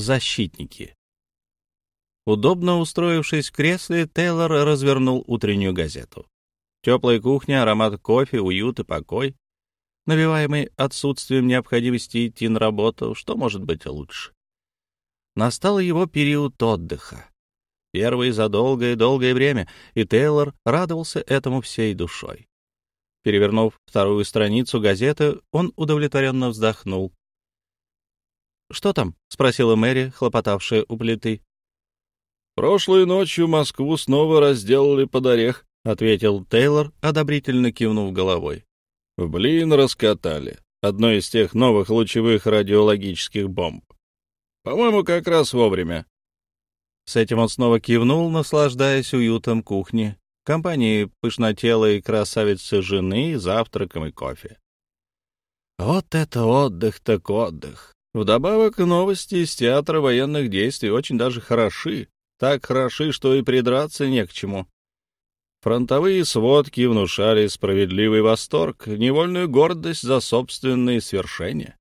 защитники. Удобно устроившись в кресле, Тейлор развернул утреннюю газету. Теплая кухня, аромат кофе, уют и покой, навеваемый отсутствием необходимости идти на работу, что может быть лучше? Настал его период отдыха. Первый за долгое-долгое время, и Тейлор радовался этому всей душой. Перевернув вторую страницу газеты, он удовлетворенно вздохнул. «Что там?» — спросила Мэри, хлопотавшая у плиты. «Прошлой ночью Москву снова разделали под орех», — ответил Тейлор, одобрительно кивнув головой. «В блин раскатали. Одно из тех новых лучевых радиологических бомб. По-моему, как раз вовремя». С этим он снова кивнул, наслаждаясь уютом кухни, компанией пышнотелой красавицы жены, завтраком и кофе. Вот это отдых так отдых. Вдобавок, новости из театра военных действий очень даже хороши. Так хороши, что и придраться не к чему. Фронтовые сводки внушали справедливый восторг, невольную гордость за собственные свершения.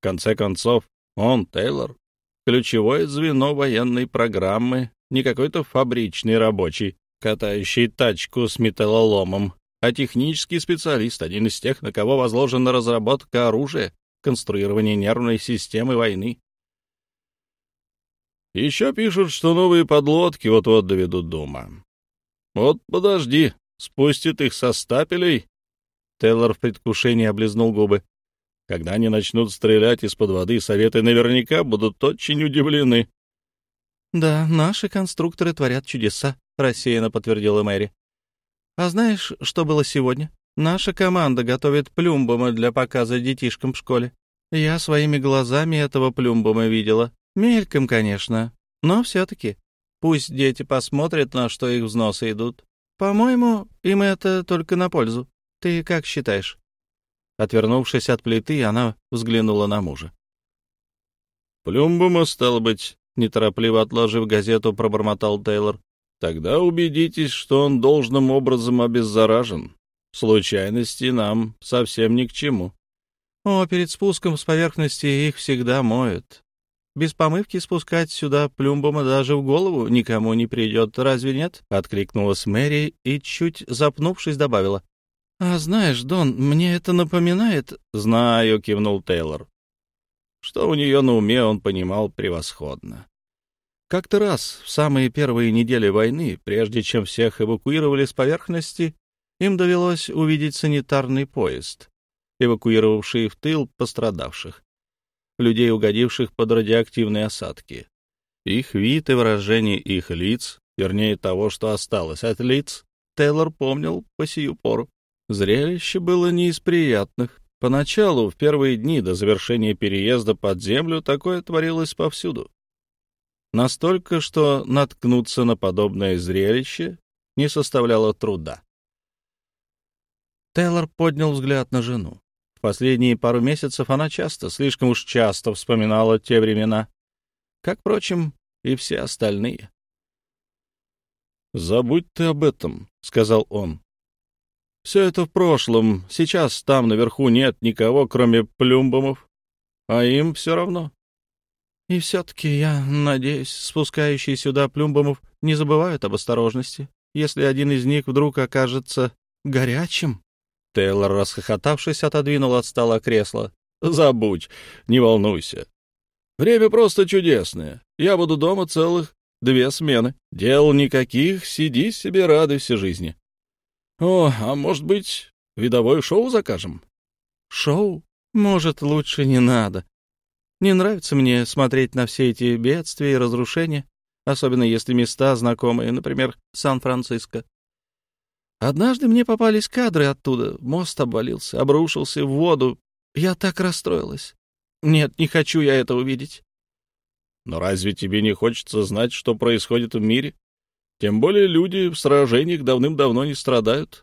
В конце концов, он, Тейлор, ключевое звено военной программы, не какой-то фабричный рабочий, катающий тачку с металлоломом, а технический специалист, один из тех, на кого возложена разработка оружия, конструирование нервной системы войны. Еще пишут, что новые подлодки вот-вот доведут до ума. Вот подожди, спустит их со стапелей. Тейлор в предвкушении облизнул губы. Когда они начнут стрелять из-под воды, советы наверняка будут очень удивлены. — Да, наши конструкторы творят чудеса, — рассеянно подтвердила Мэри. — А знаешь, что было сегодня? Наша команда готовит плюмбома для показа детишкам в школе. Я своими глазами этого плюмбома видела. Мельком, конечно, но все-таки. Пусть дети посмотрят, на что их взносы идут. По-моему, им это только на пользу. Ты как считаешь?» Отвернувшись от плиты, она взглянула на мужа. «Плюмбума, стало быть», — неторопливо отложив газету, пробормотал Тейлор. «Тогда убедитесь, что он должным образом обеззаражен. Случайности нам совсем ни к чему». «О, перед спуском с поверхности их всегда моют. Без помывки спускать сюда плюмбома даже в голову никому не придет, разве нет?» — откликнулась Мэри и, чуть запнувшись, добавила. «А знаешь, Дон, мне это напоминает...» «Знаю», — кивнул Тейлор. Что у нее на уме, он понимал превосходно. Как-то раз, в самые первые недели войны, прежде чем всех эвакуировали с поверхности, им довелось увидеть санитарный поезд, эвакуировавший в тыл пострадавших людей, угодивших под радиоактивные осадки. Их вид и выражение их лиц, вернее того, что осталось от лиц, Тейлор помнил по сию пору. Зрелище было не из приятных. Поначалу, в первые дни до завершения переезда под землю, такое творилось повсюду. Настолько, что наткнуться на подобное зрелище не составляло труда. Тейлор поднял взгляд на жену последние пару месяцев она часто, слишком уж часто вспоминала те времена, как, впрочем, и все остальные. «Забудь ты об этом», — сказал он. «Все это в прошлом. Сейчас там наверху нет никого, кроме плюмбомов, а им все равно». «И все-таки, я надеюсь, спускающие сюда плюмбомов не забывают об осторожности, если один из них вдруг окажется горячим». Тейлор, расхохотавшись, отодвинул от стола кресло. «Забудь, не волнуйся. Время просто чудесное. Я буду дома целых две смены. Дел никаких, сиди себе, радуйся жизни. О, а может быть, видовое шоу закажем?» «Шоу? Может, лучше не надо. Не нравится мне смотреть на все эти бедствия и разрушения, особенно если места знакомые, например, Сан-Франциско. Однажды мне попались кадры оттуда. Мост обвалился, обрушился в воду. Я так расстроилась. Нет, не хочу я это увидеть. Но разве тебе не хочется знать, что происходит в мире? Тем более люди в сражениях давным-давно не страдают.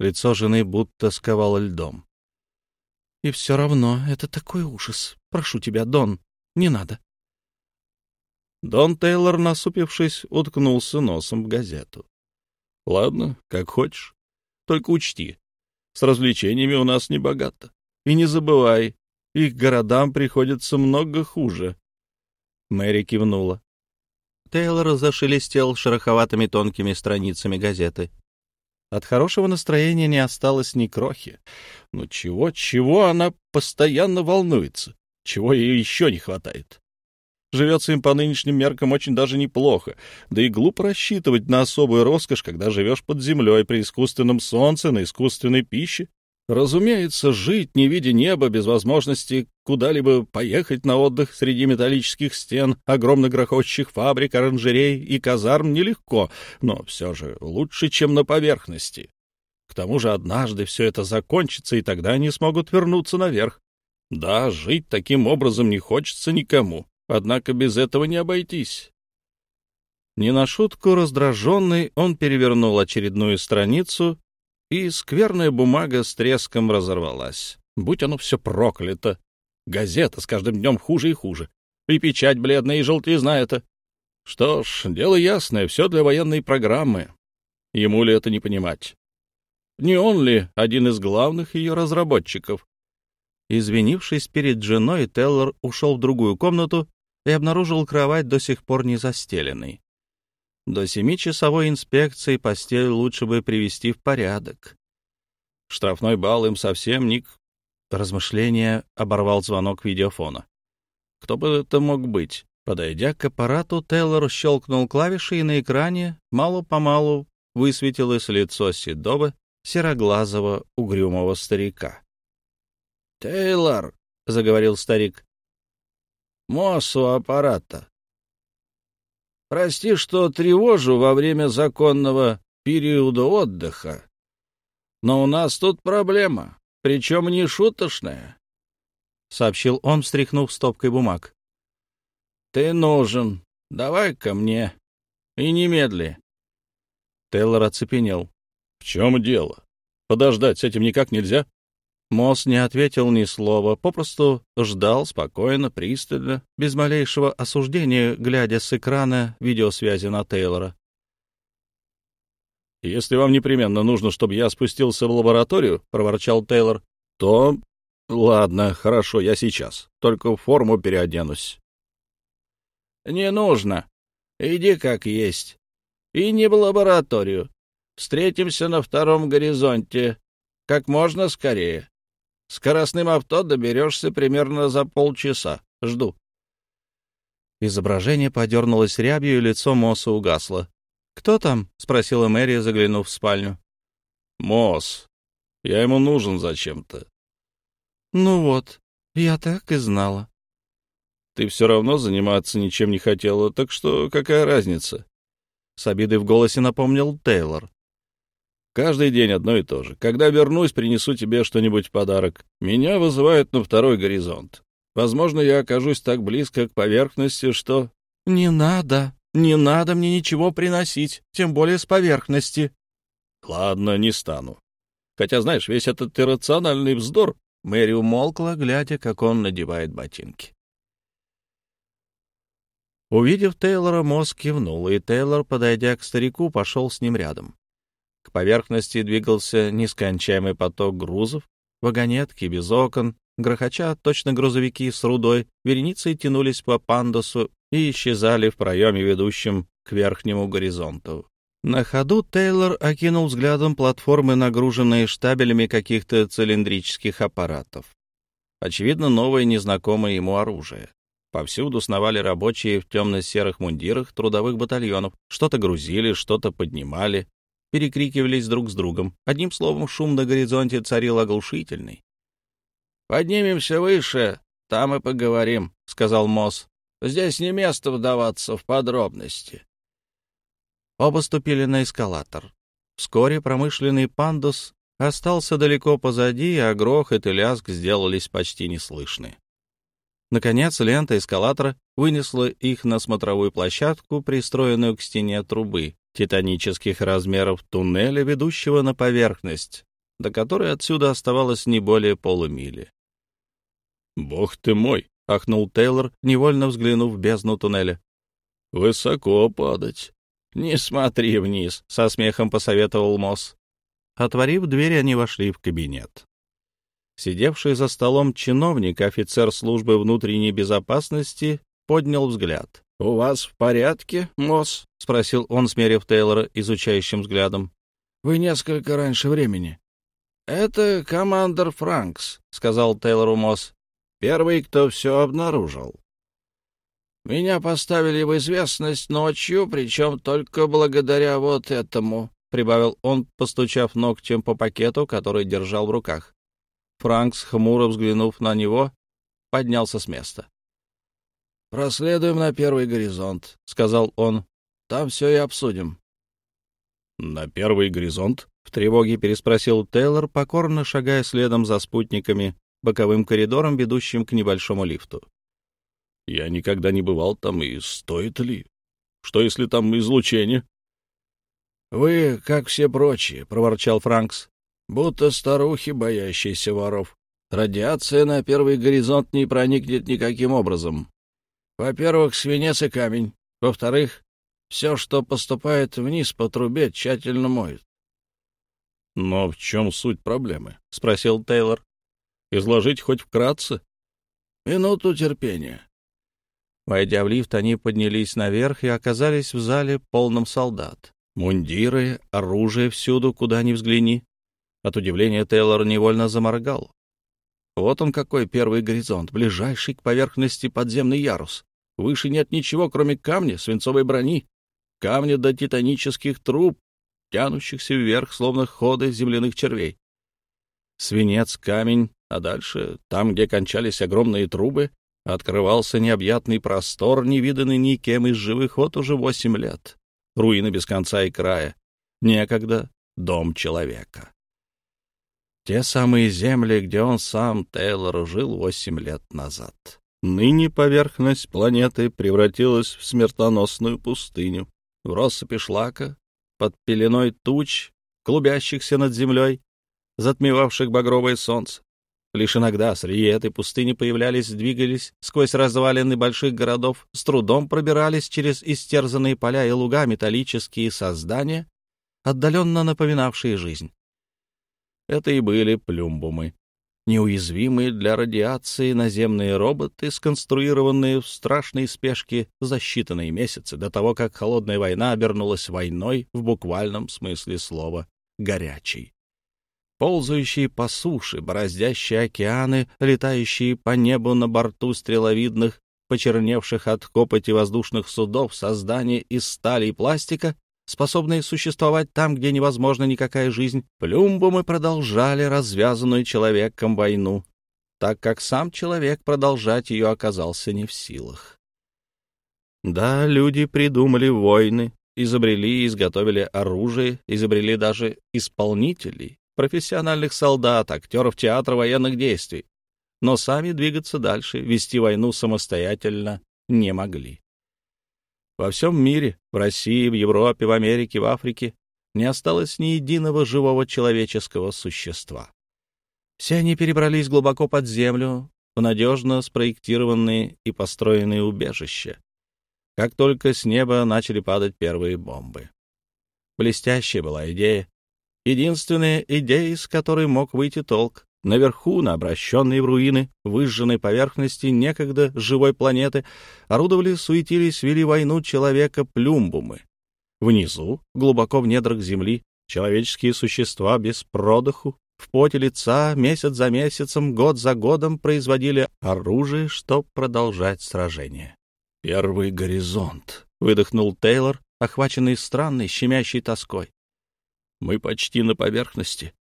Лицо жены будто сковало льдом. И все равно это такой ужас. Прошу тебя, Дон, не надо. Дон Тейлор, насупившись, уткнулся носом в газету. Ладно, как хочешь. Только учти, с развлечениями у нас не богато. И не забывай, их городам приходится много хуже. Мэри кивнула. Тейлор зашелестел шероховатыми тонкими страницами газеты. От хорошего настроения не осталось ни крохи. Ну чего, чего она постоянно волнуется? Чего ей еще не хватает? Живется им по нынешним меркам очень даже неплохо, да и глупо рассчитывать на особую роскошь, когда живешь под землей при искусственном солнце, на искусственной пище. Разумеется, жить, не видя неба, без возможности куда-либо поехать на отдых среди металлических стен, огромных грохочущих фабрик, оранжерей и казарм нелегко, но все же лучше, чем на поверхности. К тому же однажды все это закончится, и тогда они смогут вернуться наверх. Да, жить таким образом не хочется никому, однако без этого не обойтись. Не на шутку раздраженный, он перевернул очередную страницу и скверная бумага с треском разорвалась. Будь оно все проклято. Газета с каждым днем хуже и хуже. И печать бледная, и желтизна это. Что ж, дело ясное, все для военной программы. Ему ли это не понимать? Не он ли один из главных ее разработчиков? Извинившись перед женой, Теллор ушел в другую комнату и обнаружил кровать до сих пор не застеленной. До семичасовой инспекции постель лучше бы привести в порядок. Штрафной балл им совсем ник... Размышление оборвал звонок видеофона. Кто бы это мог быть? Подойдя к аппарату, Тейлор щелкнул клавиши, и на экране мало-помалу высветилось лицо седого, сероглазого, угрюмого старика. — Тейлор, — заговорил старик, — Моссу аппарата. Прости, что тревожу во время законного периода отдыха. Но у нас тут проблема, причем не шуточная, — сообщил он, встряхнув стопкой бумаг. — Ты нужен. Давай ко мне. И немедли. Тейлор оцепенел. — В чем дело? Подождать с этим никак нельзя? Мосс не ответил ни слова, попросту ждал спокойно, пристально, без малейшего осуждения, глядя с экрана видеосвязи на Тейлора. «Если вам непременно нужно, чтобы я спустился в лабораторию», — проворчал Тейлор, — «то... ладно, хорошо, я сейчас. Только в форму переоденусь». «Не нужно. Иди как есть. И не в лабораторию. Встретимся на втором горизонте. Как можно скорее. Скоростным авто доберешься примерно за полчаса. Жду. Изображение подернулось рябью, и лицо Мосса угасло. «Кто там?» — спросила Мэри, заглянув в спальню. «Мосс. Я ему нужен зачем-то». «Ну вот, я так и знала». «Ты все равно заниматься ничем не хотела, так что какая разница?» С обидой в голосе напомнил Тейлор. Каждый день одно и то же. Когда вернусь, принесу тебе что-нибудь в подарок. Меня вызывают на второй горизонт. Возможно, я окажусь так близко к поверхности, что... — Не надо, не надо мне ничего приносить, тем более с поверхности. — Ладно, не стану. Хотя, знаешь, весь этот иррациональный вздор... Мэри умолкла, глядя, как он надевает ботинки. Увидев Тейлора, мозг кивнул, и Тейлор, подойдя к старику, пошел с ним рядом. К поверхности двигался нескончаемый поток грузов, вагонетки без окон, грохоча точно грузовики с рудой, вереницей тянулись по пандусу и исчезали в проеме, ведущем к верхнему горизонту. На ходу Тейлор окинул взглядом платформы, нагруженные штабелями каких-то цилиндрических аппаратов. Очевидно, новое незнакомое ему оружие. Повсюду сновали рабочие в темно-серых мундирах трудовых батальонов, что-то грузили, что-то поднимали, перекрикивались друг с другом. Одним словом, шум на горизонте царил оглушительный. «Поднимемся выше, там и поговорим», — сказал Мосс. «Здесь не место вдаваться в подробности». Оба ступили на эскалатор. Вскоре промышленный пандус остался далеко позади, а грохот и лязг сделались почти неслышны. Наконец, лента эскалатора вынесла их на смотровую площадку, пристроенную к стене трубы, титанических размеров туннеля, ведущего на поверхность, до которой отсюда оставалось не более полумили. «Бог ты мой!» — ахнул Тейлор, невольно взглянув в бездну туннеля. «Высоко падать!» «Не смотри вниз!» — со смехом посоветовал Мосс. Отворив дверь, они вошли в кабинет. Сидевший за столом чиновник, офицер службы внутренней безопасности, поднял взгляд. «У вас в порядке, Мосс?» — спросил он, смерив Тейлора изучающим взглядом. «Вы несколько раньше времени». «Это командор Франкс», — сказал Тейлору Мосс. «Первый, кто все обнаружил. Меня поставили в известность ночью, причем только благодаря вот этому», — прибавил он, постучав ногтем по пакету, который держал в руках. Франкс, хмуро взглянув на него, поднялся с места. «Проследуем на первый горизонт», — сказал он. «Там все и обсудим». «На первый горизонт?» — в тревоге переспросил Тейлор, покорно шагая следом за спутниками боковым коридором, ведущим к небольшому лифту. «Я никогда не бывал там, и стоит ли? Что, если там излучение?» «Вы, как все прочие», — проворчал Франкс, — «будто старухи, боящиеся воров. Радиация на первый горизонт не проникнет никаким образом. Во-первых, свинец и камень. Во-вторых, все, что поступает вниз по трубе, тщательно моют. — Но в чем суть проблемы? — спросил Тейлор. — Изложить хоть вкратце? — Минуту терпения. Войдя в лифт, они поднялись наверх и оказались в зале полном солдат. Мундиры, оружие всюду, куда ни взгляни. От удивления Тейлор невольно заморгал. Вот он какой первый горизонт, ближайший к поверхности подземный ярус. Выше нет ничего, кроме камня, свинцовой брони, камня до титанических труб, тянущихся вверх, словно ходы земляных червей. Свинец, камень, а дальше, там, где кончались огромные трубы, открывался необъятный простор, невиданный никем из живых вот уже восемь лет. Руины без конца и края. Некогда дом человека. Те самые земли, где он сам, Тейлор, жил восемь лет назад. Ныне поверхность планеты превратилась в смертоносную пустыню, в россыпи шлака, под пеленой туч, клубящихся над землей, затмевавших багровое солнце. Лишь иногда среди этой пустыни появлялись, двигались сквозь развалины больших городов, с трудом пробирались через истерзанные поля и луга металлические создания, отдаленно напоминавшие жизнь. Это и были плюмбумы. Неуязвимые для радиации наземные роботы, сконструированные в страшной спешке за считанные месяцы до того, как холодная война обернулась войной в буквальном смысле слова «горячей». Ползающие по суше, бороздящие океаны, летающие по небу на борту стреловидных, почерневших от копоти воздушных судов создания из стали и пластика, способные существовать там, где невозможна никакая жизнь, плюмбумы продолжали развязанную человеком войну, так как сам человек продолжать ее оказался не в силах. Да, люди придумали войны, изобрели и изготовили оружие, изобрели даже исполнителей, профессиональных солдат, актеров театра военных действий, но сами двигаться дальше, вести войну самостоятельно не могли. Во всем мире, в России, в Европе, в Америке, в Африке, не осталось ни единого живого человеческого существа. Все они перебрались глубоко под землю, в надежно спроектированные и построенные убежища, как только с неба начали падать первые бомбы. Блестящая была идея, единственная идея, из которой мог выйти толк. Наверху, на обращенной в руины, выжженной поверхности некогда живой планеты, орудовали, суетились, вели войну человека-плюмбумы. Внизу, глубоко в недрах земли, человеческие существа без продыху, в поте лица, месяц за месяцем, год за годом производили оружие, чтобы продолжать сражение. «Первый горизонт», — выдохнул Тейлор, охваченный странной, щемящей тоской. «Мы почти на поверхности.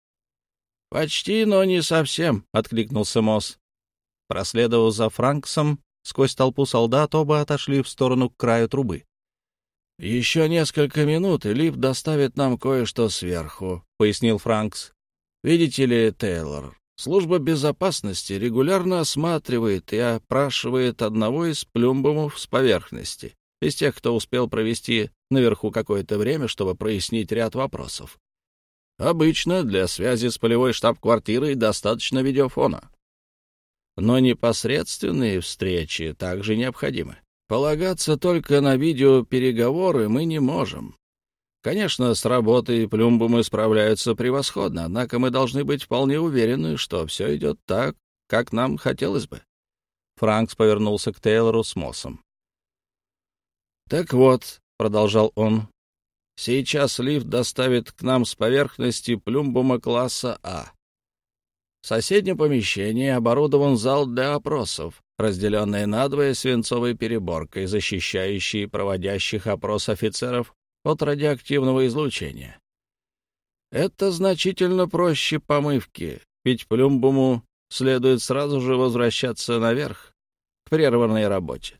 «Почти, но не совсем», — откликнулся Мосс. Проследовав за Франксом, сквозь толпу солдат оба отошли в сторону к краю трубы. «Еще несколько минут, и лифт доставит нам кое-что сверху», — пояснил Франкс. «Видите ли, Тейлор, служба безопасности регулярно осматривает и опрашивает одного из плюмбумов с поверхности, из тех, кто успел провести наверху какое-то время, чтобы прояснить ряд вопросов. Обычно для связи с полевой штаб-квартирой достаточно видеофона. Но непосредственные встречи также необходимы. Полагаться только на видеопереговоры мы не можем. Конечно, с работой плюмбумы справляются превосходно, однако мы должны быть вполне уверены, что все идет так, как нам хотелось бы. Франкс повернулся к Тейлору с Моссом. Так вот, — продолжал он, — сейчас лифт доставит к нам с поверхности плюмбума класса А. В соседнем помещении оборудован зал для опросов, разделенный надвое свинцовой переборкой, защищающей проводящих опрос офицеров от радиоактивного излучения. Это значительно проще помывки, ведь плюмбуму следует сразу же возвращаться наверх, к прерванной работе.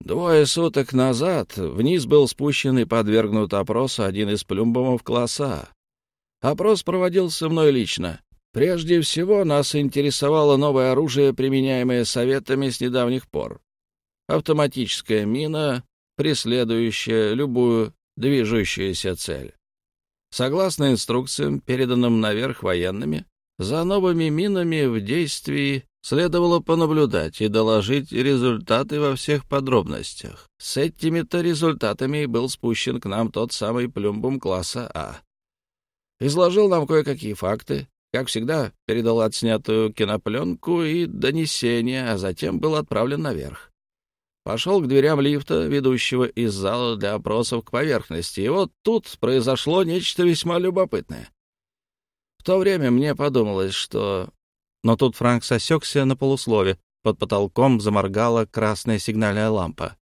Двое суток назад вниз был спущен и подвергнут опросу один из плюмбумов класса. Опрос проводился мной лично. Прежде всего нас интересовало новое оружие, применяемое советами с недавних пор. Автоматическая мина, преследующая любую движущуюся цель. Согласно инструкциям, переданным наверх военными, за новыми минами в действии следовало понаблюдать и доложить результаты во всех подробностях. С этими-то результатами был спущен к нам тот самый плюмбум класса А. Изложил нам кое-какие факты, как всегда, передал отснятую кинопленку и донесение, а затем был отправлен наверх. Пошел к дверям лифта, ведущего из зала для опросов к поверхности, и вот тут произошло нечто весьма любопытное. В то время мне подумалось, что... Но тут Франк сосекся на полуслове. Под потолком заморгала красная сигнальная лампа.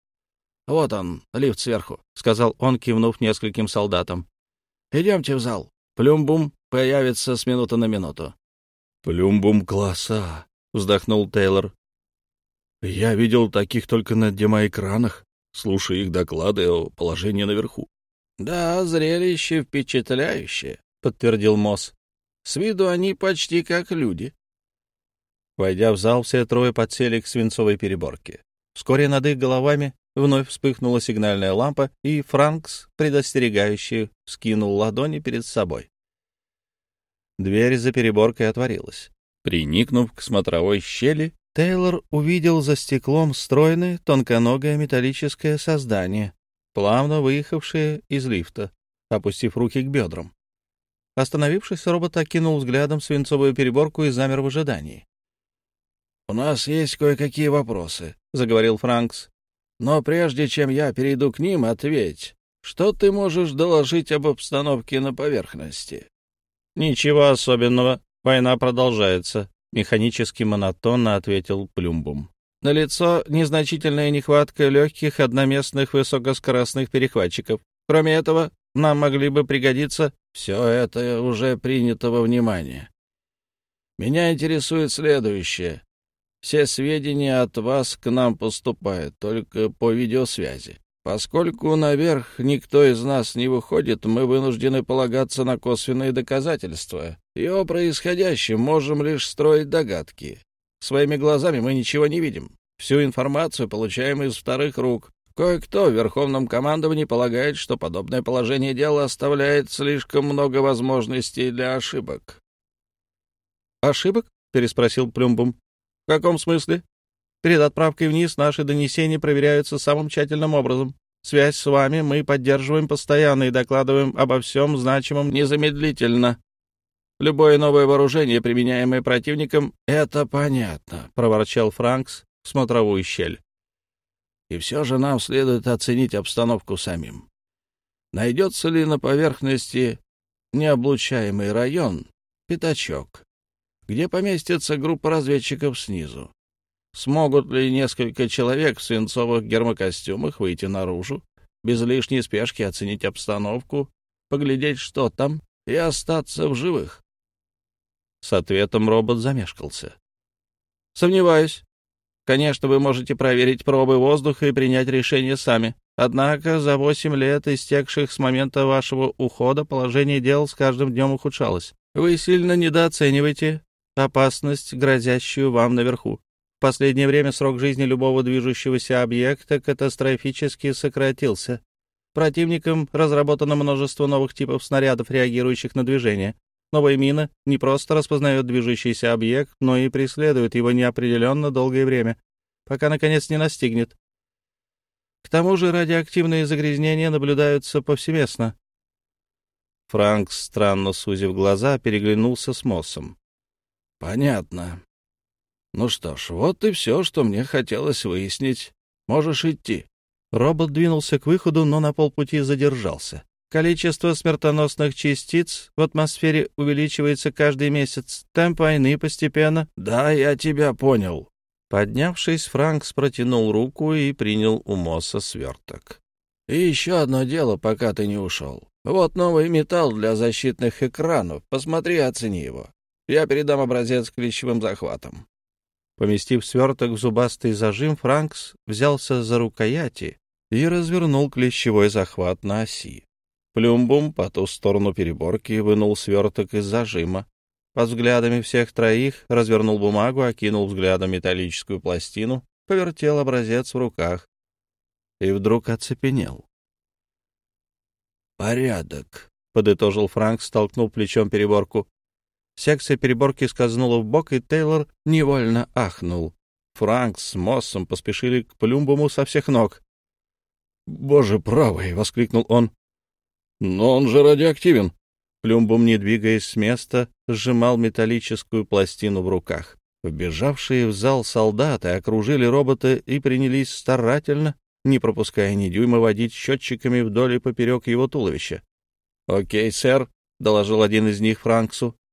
«Вот он, лифт сверху», — сказал он, кивнув нескольким солдатам. «Идемте в зал. Плюмбум появится с минуты на минуту». «Плюмбум класса», — вздохнул Тейлор. Я видел таких только на демоэкранах, слушая их доклады о положении наверху. — Да, зрелище впечатляющее, — подтвердил Мосс. — С виду они почти как люди. Войдя в зал, все трое подсели к свинцовой переборке. Вскоре над их головами вновь вспыхнула сигнальная лампа, и Франкс, предостерегающе, скинул ладони перед собой. Дверь за переборкой отворилась. Приникнув к смотровой щели, Тейлор увидел за стеклом стройное, тонконогое металлическое создание, плавно выехавшее из лифта, опустив руки к бедрам. Остановившись, робот окинул взглядом свинцовую переборку и замер в ожидании. — У нас есть кое-какие вопросы, — заговорил Франкс. — Но прежде чем я перейду к ним, ответь, что ты можешь доложить об обстановке на поверхности? — Ничего особенного. Война продолжается. — механически монотонно ответил Плюмбум. «Налицо незначительная нехватка легких одноместных высокоскоростных перехватчиков. Кроме этого, нам могли бы пригодиться...» «Все это уже принято во внимание. Меня интересует следующее. Все сведения от вас к нам поступают только по видеосвязи. Поскольку наверх никто из нас не выходит, мы вынуждены полагаться на косвенные доказательства. И о происходящем можем лишь строить догадки. Своими глазами мы ничего не видим. Всю информацию получаем из вторых рук. Кое-кто в Верховном командовании полагает, что подобное положение дела оставляет слишком много возможностей для ошибок. «Ошибок?» — переспросил Плюмбум. «В каком смысле?» Перед отправкой вниз наши донесения проверяются самым тщательным образом. Связь с вами мы поддерживаем постоянно и докладываем обо всем значимом незамедлительно. Любое новое вооружение, применяемое противником, — это понятно, — проворчал Франкс в смотровую щель. И все же нам следует оценить обстановку самим. Найдется ли на поверхности необлучаемый район, пятачок, где поместится группа разведчиков снизу? Смогут ли несколько человек в свинцовых гермокостюмах выйти наружу, без лишней спешки оценить обстановку, поглядеть, что там, и остаться в живых? С ответом робот замешкался. «Сомневаюсь. Конечно, вы можете проверить пробы воздуха и принять решение сами. Однако за восемь лет, истекших с момента вашего ухода, положение дел с каждым днем ухудшалось. Вы сильно недооцениваете опасность, грозящую вам наверху. В последнее время срок жизни любого движущегося объекта катастрофически сократился. Противникам разработано множество новых типов снарядов, реагирующих на движение. Новая мина не просто распознает движущийся объект, но и преследует его неопределенно долгое время, пока, наконец, не настигнет. К тому же радиоактивные загрязнения наблюдаются повсеместно. Франк, странно сузив глаза, переглянулся с Моссом. — Понятно. Ну что ж, вот и все, что мне хотелось выяснить. Можешь идти. Робот двинулся к выходу, но на полпути задержался. Количество смертоносных частиц в атмосфере увеличивается каждый месяц. Темп войны постепенно... Да, я тебя понял. Поднявшись, Франкс протянул руку и принял у Мосса сверток. И еще одно дело, пока ты не ушел. Вот новый металл для защитных экранов. Посмотри и оцени его. Я передам образец клещевым захватом. Поместив сверток в зубастый зажим, Франкс взялся за рукояти и развернул клещевой захват на оси. Плюмбум по ту сторону переборки вынул сверток из зажима. Под взглядами всех троих развернул бумагу, окинул взглядом металлическую пластину, повертел образец в руках и вдруг оцепенел. «Порядок», — подытожил Франк, столкнув плечом переборку. Секция переборки скользнула в бок, и Тейлор невольно ахнул. Франк с Моссом поспешили к Плюмбуму со всех ног. «Боже правый!» — воскликнул он. Но он же радиоактивен. Плюмбум, не двигаясь с места, сжимал металлическую пластину в руках. Вбежавшие в зал солдаты окружили робота и принялись старательно, не пропуская ни дюйма, водить счетчиками вдоль и поперек его туловища. — Окей, сэр, — доложил один из них Франксу. —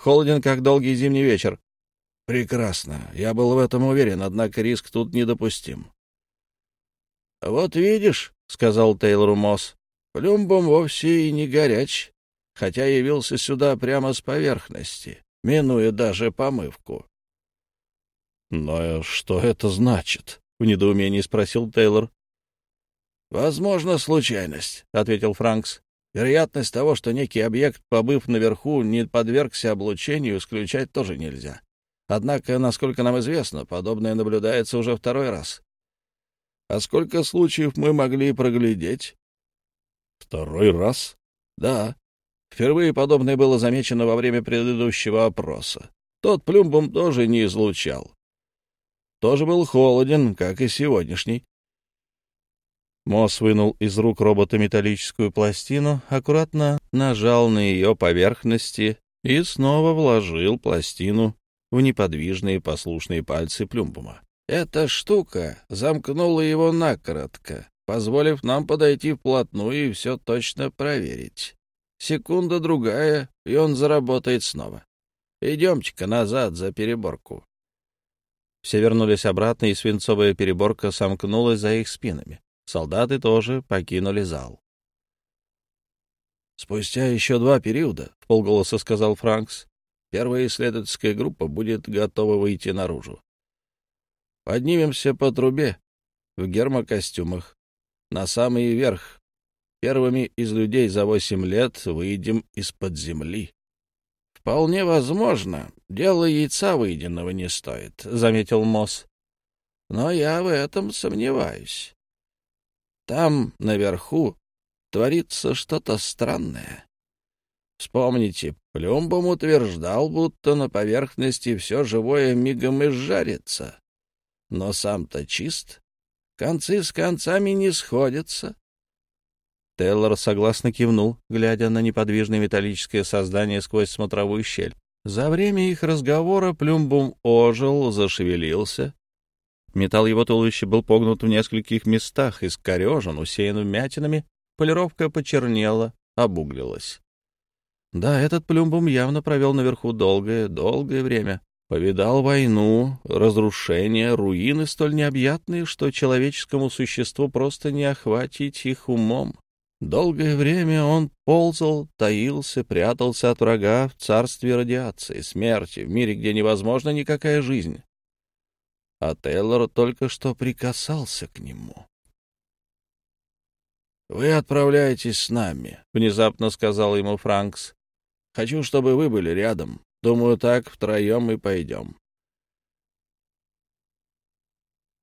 Холоден, как долгий зимний вечер. — Прекрасно. Я был в этом уверен, однако риск тут недопустим. — Вот видишь, — сказал Тейлору Мосс, Плюмбом вовсе и не горяч, хотя явился сюда прямо с поверхности, минуя даже помывку. — Но что это значит? — в недоумении спросил Тейлор. — Возможно, случайность, — ответил Франкс. Вероятность того, что некий объект, побыв наверху, не подвергся облучению, исключать тоже нельзя. Однако, насколько нам известно, подобное наблюдается уже второй раз. А сколько случаев мы могли проглядеть? Второй раз? Да. Впервые подобное было замечено во время предыдущего опроса. Тот плюмбом тоже не излучал. Тоже был холоден, как и сегодняшний. Мосс вынул из рук робота металлическую пластину, аккуратно нажал на ее поверхности и снова вложил пластину в неподвижные послушные пальцы Плюмбума. Эта штука замкнула его накоротко, позволив нам подойти вплотную и все точно проверить. Секунда-другая, и он заработает снова. Идемте-ка назад за переборку. Все вернулись обратно, и свинцовая переборка сомкнулась за их спинами. Солдаты тоже покинули зал. «Спустя еще два периода», — в полголоса сказал Франкс, — «первая исследовательская группа будет готова выйти наружу. Поднимемся по трубе в гермокостюмах на самый верх. Первыми из людей за восемь лет выйдем из-под земли. — Вполне возможно, дело яйца выеденного не стоит, — заметил Мосс. — Но я в этом сомневаюсь. Там, наверху, творится что-то странное. Вспомните, Плюмбом утверждал, будто на поверхности все живое мигом изжарится. Но сам-то чист, Концы с концами не сходятся. Теллор согласно кивнул, глядя на неподвижное металлическое создание сквозь смотровую щель. За время их разговора Плюмбум ожил, зашевелился. Металл его туловища был погнут в нескольких местах, искорежен, усеян вмятинами, полировка почернела, обуглилась. Да, этот Плюмбум явно провел наверху долгое, долгое время. Повидал войну, разрушения, руины столь необъятные, что человеческому существу просто не охватить их умом. Долгое время он ползал, таился, прятался от врага в царстве радиации, смерти, в мире, где невозможна никакая жизнь. А Тейлор только что прикасался к нему. «Вы отправляетесь с нами», — внезапно сказал ему Франкс. «Хочу, чтобы вы были рядом. Думаю, так втроем и пойдем.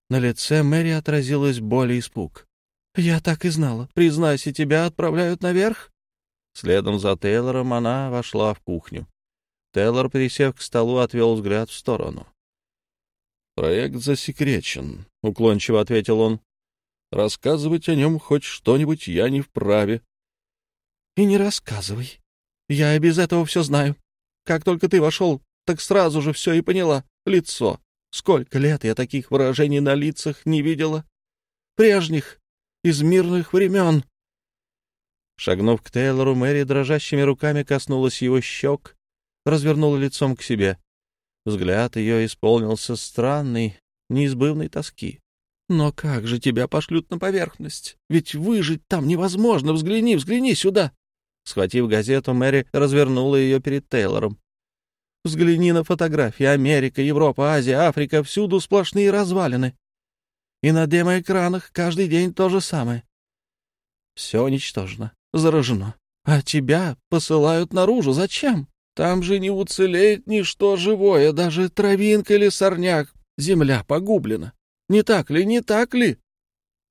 На лице Мэри отразилась боль и испуг. «Я так и знала. Признайся, тебя отправляют наверх?» Следом за Тейлором она вошла в кухню. Тейлор, пересев к столу, отвел взгляд в сторону. «Проект засекречен», — уклончиво ответил он. «Рассказывать о нем хоть что-нибудь я не вправе». «И не рассказывай. Я и без этого все знаю. Как только ты вошел, так сразу же все и поняла. Лицо. Сколько лет я таких выражений на лицах не видела. Прежних, из мирных времен. Шагнув к Тейлору, Мэри дрожащими руками коснулась его щек, развернула лицом к себе. Взгляд ее исполнился странной, неизбывной тоски. «Но как же тебя пошлют на поверхность? Ведь выжить там невозможно. Взгляни, взгляни сюда!» Схватив газету, Мэри развернула ее перед Тейлором. «Взгляни на фотографии. Америка, Европа, Азия, Африка — всюду сплошные развалины. И на демоэкранах каждый день то же самое. Все уничтожено, заражено. А тебя посылают наружу. Зачем? Там же не уцелеет ничто живое, даже травинка или сорняк. Земля погублена. Не так ли, не так ли?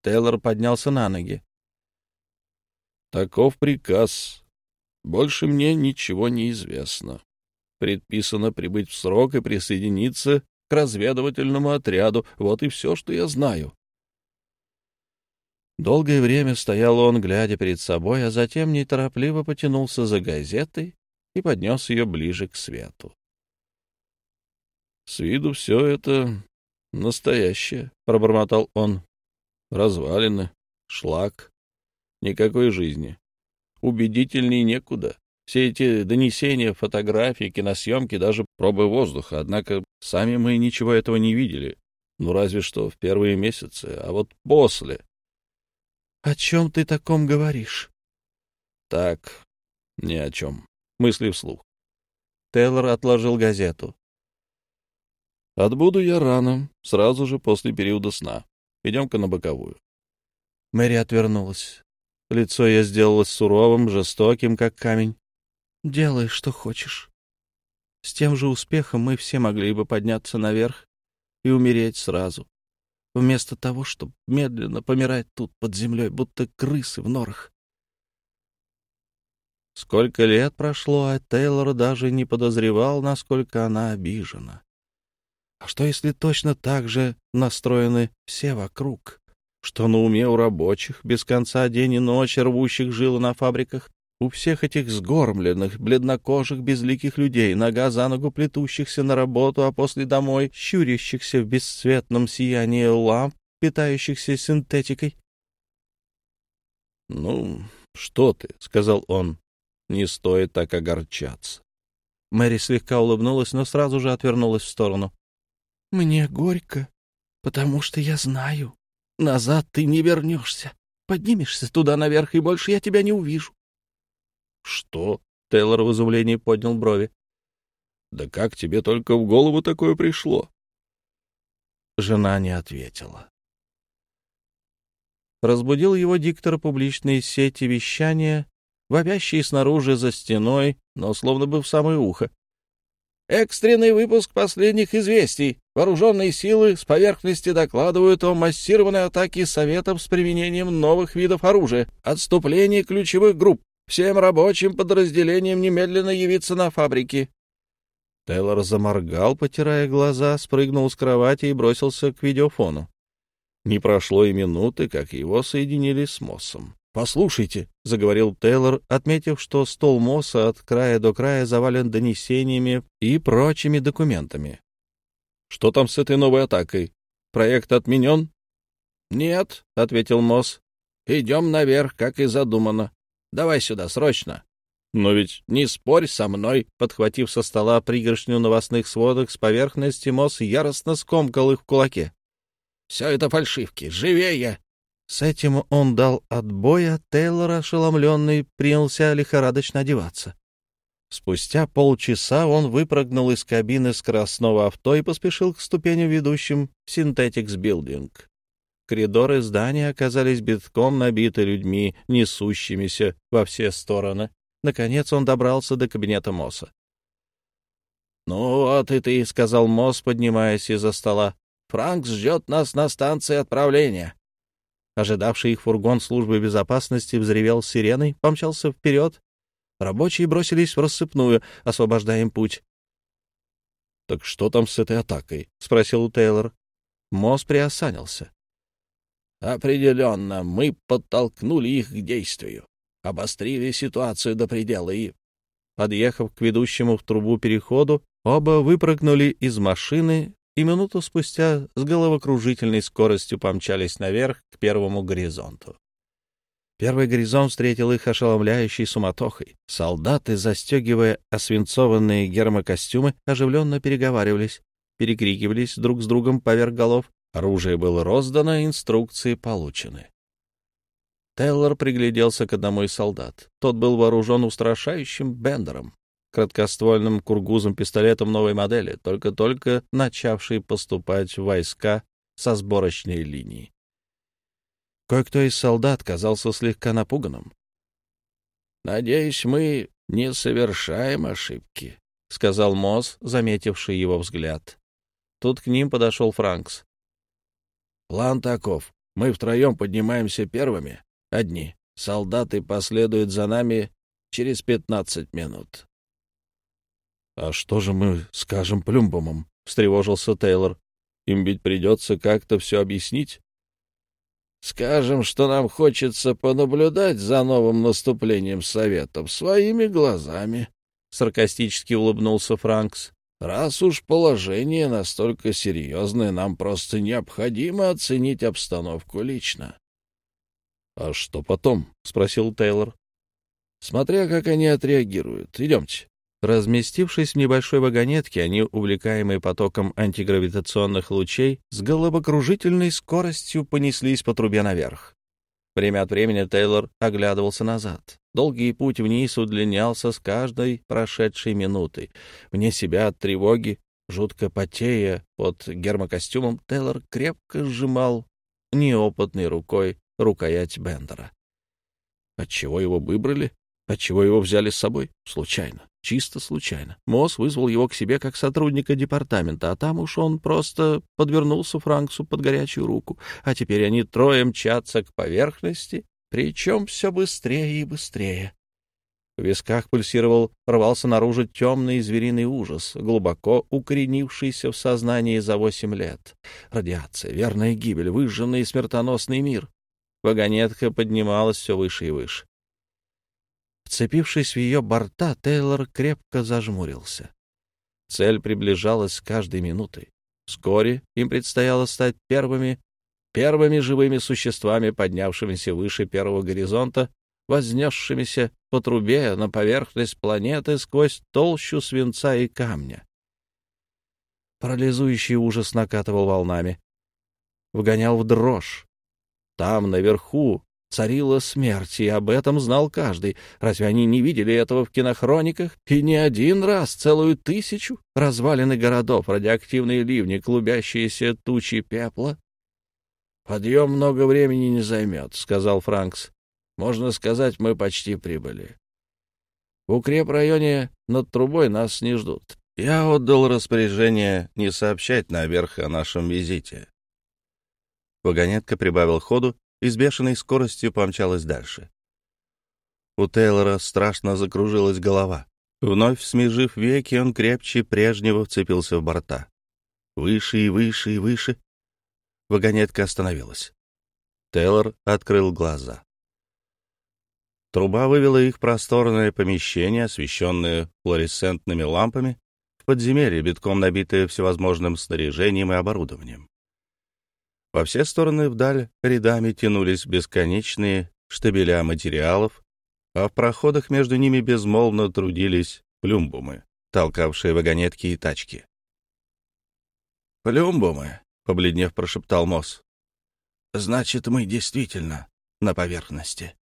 Тейлор поднялся на ноги. Таков приказ. Больше мне ничего не известно. Предписано прибыть в срок и присоединиться к разведывательному отряду. Вот и все, что я знаю. Долгое время стоял он, глядя перед собой, а затем неторопливо потянулся за газетой и поднес ее ближе к свету. С виду все это настоящее, — пробормотал он. Развалины, шлак, никакой жизни. Убедительней некуда. Все эти донесения, фотографии, киносъемки, даже пробы воздуха. Однако сами мы ничего этого не видели. Ну, разве что в первые месяцы. А вот после... — О чем ты таком говоришь? — Так, ни о чем. Мысли вслух. Тейлор отложил газету. «Отбуду я рано, сразу же после периода сна. Идем-ка на боковую». Мэри отвернулась. Лицо ее сделалось суровым, жестоким, как камень. Делай, что хочешь. С тем же успехом мы все могли бы подняться наверх и умереть сразу, вместо того, чтобы медленно помирать тут под землей, будто крысы в норах. Сколько лет прошло, а Тейлор даже не подозревал, насколько она обижена. А что, если точно так же настроены все вокруг? Что на уме у рабочих, без конца день и ночь рвущих жилы на фабриках, у всех этих сгормленных, бледнокожих, безликих людей, нога за ногу плетущихся на работу, а после домой, щурящихся в бесцветном сиянии ламп, питающихся синтетикой. — Ну, что ты, — сказал он, — не стоит так огорчаться. Мэри слегка улыбнулась, но сразу же отвернулась в сторону. — Мне горько, потому что я знаю. Назад ты не вернешься. Поднимешься туда наверх, и больше я тебя не увижу. «Что?» — Тейлор в изумлении поднял брови. «Да как тебе только в голову такое пришло?» Жена не ответила. Разбудил его диктор публичной сети вещания, вопящий снаружи за стеной, но словно бы в самое ухо. Экстренный выпуск последних известий. Вооруженные силы с поверхности докладывают о массированной атаке Советов с применением новых видов оружия, отступлении ключевых групп, Всем рабочим подразделениям немедленно явиться на фабрике. Тейлор заморгал, потирая глаза, спрыгнул с кровати и бросился к видеофону. Не прошло и минуты, как его соединили с Моссом. «Послушайте», — заговорил Тейлор, отметив, что стол Мосса от края до края завален донесениями и прочими документами. «Что там с этой новой атакой? Проект отменен?» «Нет», — ответил Мосс. «Идем наверх, как и задумано. Давай сюда, срочно. Но ведь не спорь со мной. Подхватив со стола пригоршню новостных сводок с поверхности, Мосс яростно скомкал их в кулаке. Все это фальшивки. Живее! С этим он дал отбой, а Тейлор, ошеломленный, принялся лихорадочно одеваться. Спустя полчаса он выпрыгнул из кабины скоростного авто и поспешил к ступеням, ведущим в Synthetics Building. Коридоры здания оказались битком набиты людьми, несущимися во все стороны. Наконец он добрался до кабинета Мосса. «Ну вот и ты», — сказал Мосс, поднимаясь из-за стола. «Франк ждет нас на станции отправления». Ожидавший их фургон службы безопасности взревел сиреной, помчался вперед. Рабочие бросились в рассыпную, освобождая им путь. — Так что там с этой атакой? — спросил Тейлор. Мосс приосанился. Определенно, мы подтолкнули их к действию, обострили ситуацию до предела и... Подъехав к ведущему в трубу переходу, оба выпрыгнули из машины и минуту спустя с головокружительной скоростью помчались наверх к первому горизонту. Первый горизонт встретил их ошеломляющей суматохой. Солдаты, застегивая освинцованные гермокостюмы, оживленно переговаривались, перекрикивались друг с другом поверх голов. Оружие было роздано, инструкции получены. Тейлор пригляделся к одному из солдат. Тот был вооружен устрашающим бендером, краткоствольным кургузом-пистолетом новой модели, только-только начавший поступать в войска со сборочной линии. Кое-кто из солдат казался слегка напуганным. «Надеюсь, мы не совершаем ошибки», — сказал Мосс, заметивший его взгляд. Тут к ним подошел Франкс. «План таков. Мы втроем поднимаемся первыми, одни. Солдаты последуют за нами через пятнадцать минут». «А что же мы скажем Плюмбомам?» — встревожился Тейлор. «Им ведь придется как-то все объяснить». «Скажем, что нам хочется понаблюдать за новым наступлением Советов своими глазами», — саркастически улыбнулся Франкс. «Раз уж положение настолько серьезное, нам просто необходимо оценить обстановку лично». «А что потом?» — спросил Тейлор. «Смотря как они отреагируют. Идемте». Разместившись в небольшой вагонетке, они, увлекаемые потоком антигравитационных лучей, с головокружительной скоростью понеслись по трубе наверх. Время от времени Тейлор оглядывался назад. Долгий путь вниз удлинялся с каждой прошедшей минутой. Вне себя от тревоги, жутко потея под гермокостюмом, Тейлор крепко сжимал неопытной рукой рукоять Бендера. Отчего его выбрали? Отчего его взяли с собой? Случайно. Чисто случайно. Мосс вызвал его к себе как сотрудника департамента, а там уж он просто подвернулся Франксу под горячую руку. А теперь они трое мчатся к поверхности, причем все быстрее и быстрее. В висках пульсировал, рвался наружу темный звериный ужас, глубоко укоренившийся в сознании за восемь лет. Радиация, верная гибель, выжженный смертоносный мир. Вагонетка поднималась все выше и выше. Вцепившись в ее борта, Тейлор крепко зажмурился. Цель приближалась с каждой минутой. Вскоре им предстояло стать первыми, первыми живыми существами, поднявшимися выше первого горизонта, вознесшимися по трубе на поверхность планеты сквозь толщу свинца и камня. Парализующий ужас накатывал волнами, вгонял в дрожь. Там, наверху, царила смерть, и об этом знал каждый. Разве они не видели этого в кинохрониках? И не один раз, целую тысячу развалины городов, радиоактивные ливни, клубящиеся тучи пепла. «Подъем много времени не займет», — сказал Франкс. «Можно сказать, мы почти прибыли. В укрепрайоне над трубой нас не ждут. Я отдал распоряжение не сообщать наверх о нашем визите». Вагонетка прибавил ходу и с бешеной скоростью помчалась дальше. У Тейлора страшно закружилась голова. Вновь смежив веки, он крепче прежнего вцепился в борта. Выше и выше и выше. Вагонетка остановилась. Тейлор открыл глаза. Труба вывела их в просторное помещение, освещенное флуоресцентными лампами, в подземелье, битком набитое всевозможным снаряжением и оборудованием. Во все стороны вдаль рядами тянулись бесконечные штабеля материалов, а в проходах между ними безмолвно трудились плюмбумы, толкавшие вагонетки и тачки. «Плюмбумы», — побледнев прошептал Мосс. «Значит, мы действительно на поверхности».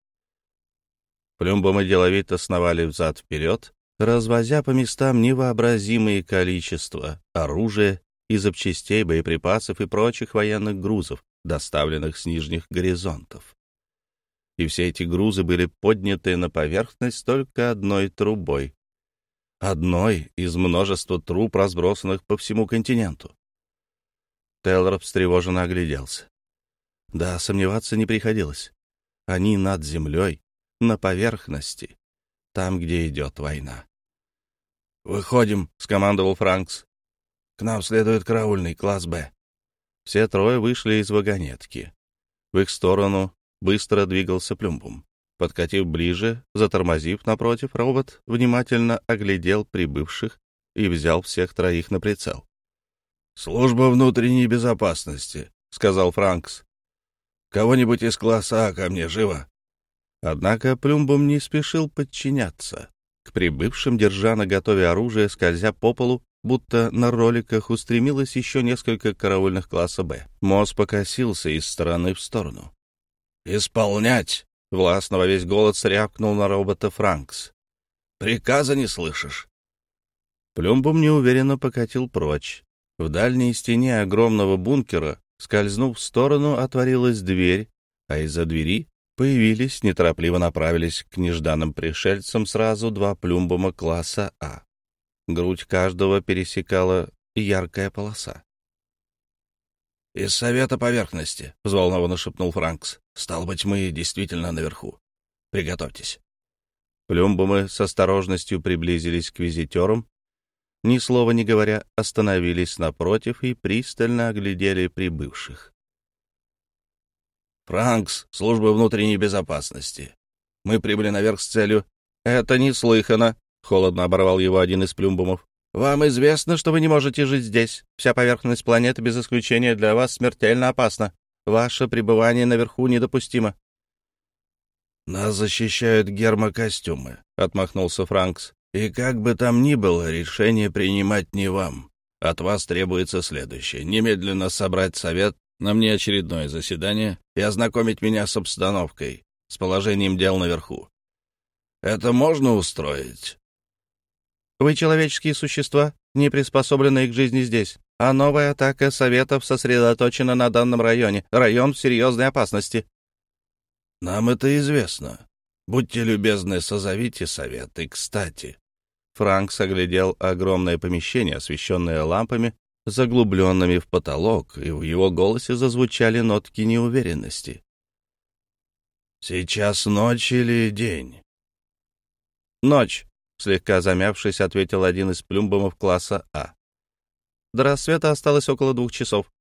Плюмбумы деловито сновали взад-вперед, развозя по местам невообразимые количества оружия и запчастей, боеприпасов и прочих военных грузов, доставленных с нижних горизонтов. И все эти грузы были подняты на поверхность только одной трубой. Одной из множества труб, разбросанных по всему континенту. Теллор встревоженно огляделся. Да, сомневаться не приходилось. Они над землей, на поверхности, там, где идет война. «Выходим», — скомандовал Франкс. К нам следует караульный, класс «Б». Все трое вышли из вагонетки. В их сторону быстро двигался Плюмбум. Подкатив ближе, затормозив напротив, робот внимательно оглядел прибывших и взял всех троих на прицел. «Служба внутренней безопасности», — сказал Франкс. «Кого-нибудь из класса А ко мне живо?» Однако Плюмбом не спешил подчиняться. К прибывшим, держа на готове оружие, скользя по полу, будто на роликах устремилось еще несколько караульных класса «Б». Моз покосился из стороны в сторону. «Исполнять!» — властно во весь голос рявкнул на робота Франкс. «Приказа не слышишь?» Плюмбом неуверенно покатил прочь. В дальней стене огромного бункера, скользнув в сторону, отворилась дверь, а из-за двери появились, неторопливо направились к нежданным пришельцам сразу два плюмбома класса А. Грудь каждого пересекала яркая полоса. «Из совета поверхности», — взволнованно шепнул Франкс. «Стало быть, мы действительно наверху. Приготовьтесь». Плюмбумы с осторожностью приблизились к визитерам, ни слова не говоря, остановились напротив и пристально оглядели прибывших. «Франкс, служба внутренней безопасности. Мы прибыли наверх с целью...» «Это неслыханно», — холодно оборвал его один из плюмбумов. «Вам известно, что вы не можете жить здесь. Вся поверхность планеты без исключения для вас смертельно опасна. Ваше пребывание наверху недопустимо». «Нас защищают гермокостюмы», — отмахнулся Франкс. «И как бы там ни было, решение принимать не вам. От вас требуется следующее. Немедленно собрать совет на мне очередное заседание и ознакомить меня с обстановкой, с положением дел наверху. Это можно устроить? Вы человеческие существа, не приспособленные к жизни здесь, а новая атака Советов сосредоточена на данном районе. Район в серьезной опасности. Нам это известно. Будьте любезны, созовите совет. И, кстати, Франк соглядел огромное помещение, освещенное лампами, заглубленными в потолок, и в его голосе зазвучали нотки неуверенности. «Сейчас ночь или день?» «Ночь», — слегка замявшись, ответил один из плюмбомов класса А. «До рассвета осталось около двух часов».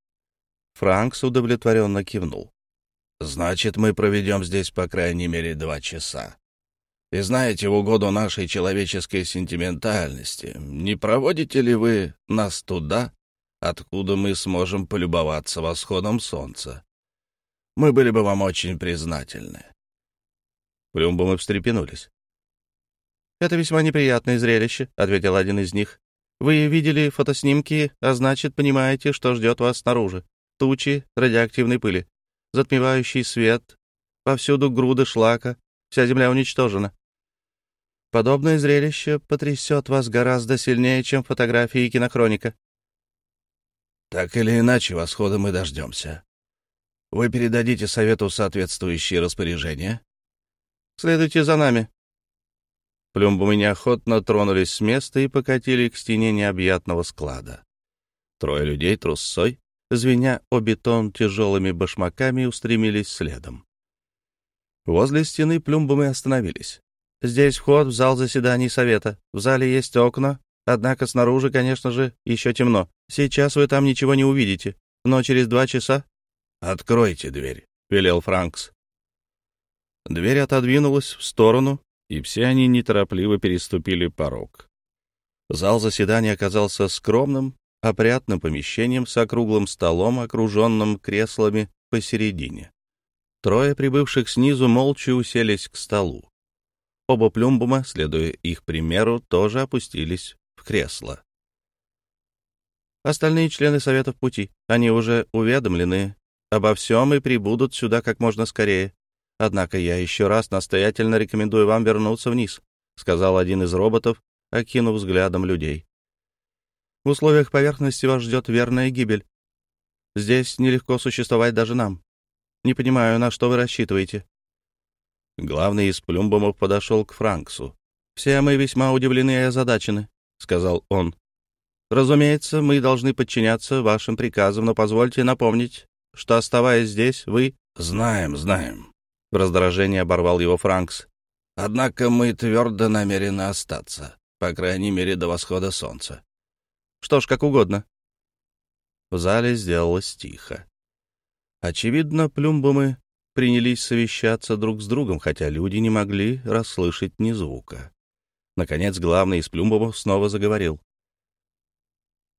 Франкс удовлетворенно кивнул. «Значит, мы проведем здесь по крайней мере два часа. И знаете, в угоду нашей человеческой сентиментальности, не проводите ли вы нас туда, откуда мы сможем полюбоваться восходом солнца. Мы были бы вам очень признательны. Плюмбомы встрепенулись. «Это весьма неприятное зрелище», — ответил один из них. «Вы видели фотоснимки, а значит, понимаете, что ждет вас снаружи. Тучи радиоактивной пыли, затмевающий свет, повсюду груды шлака, вся земля уничтожена. Подобное зрелище потрясет вас гораздо сильнее, чем фотографии и кинохроника. Так или иначе, восхода мы дождемся. Вы передадите совету соответствующие распоряжения? Следуйте за нами. Плюмбумы неохотно тронулись с места и покатили к стене необъятного склада. Трое людей трусцой, звеня о бетон тяжелыми башмаками, устремились следом. Возле стены плюмбумы остановились. Здесь вход в зал заседаний совета. В зале есть окна, Однако снаружи, конечно же, еще темно. Сейчас вы там ничего не увидите, но через два часа... — Откройте дверь, — велел Франкс. Дверь отодвинулась в сторону, и все они неторопливо переступили порог. Зал заседания оказался скромным, опрятным помещением с округлым столом, окруженным креслами посередине. Трое прибывших снизу молча уселись к столу. Оба плюмбума, следуя их примеру, тоже опустились кресло. Остальные члены Совета в пути. Они уже уведомлены обо всем и прибудут сюда как можно скорее. Однако я еще раз настоятельно рекомендую вам вернуться вниз, — сказал один из роботов, окинув взглядом людей. В условиях поверхности вас ждет верная гибель. Здесь нелегко существовать даже нам. Не понимаю, на что вы рассчитываете. Главный из плюмбомов подошел к Франксу. Все мы весьма удивлены и озадачены сказал он. «Разумеется, мы должны подчиняться вашим приказам, но позвольте напомнить, что, оставаясь здесь, вы...» «Знаем, знаем», — в раздражении оборвал его Франкс. «Однако мы твердо намерены остаться, по крайней мере, до восхода солнца». «Что ж, как угодно». В зале сделалось тихо. Очевидно, плюмбумы принялись совещаться друг с другом, хотя люди не могли расслышать ни звука. Наконец, главный из Плюмбовых снова заговорил.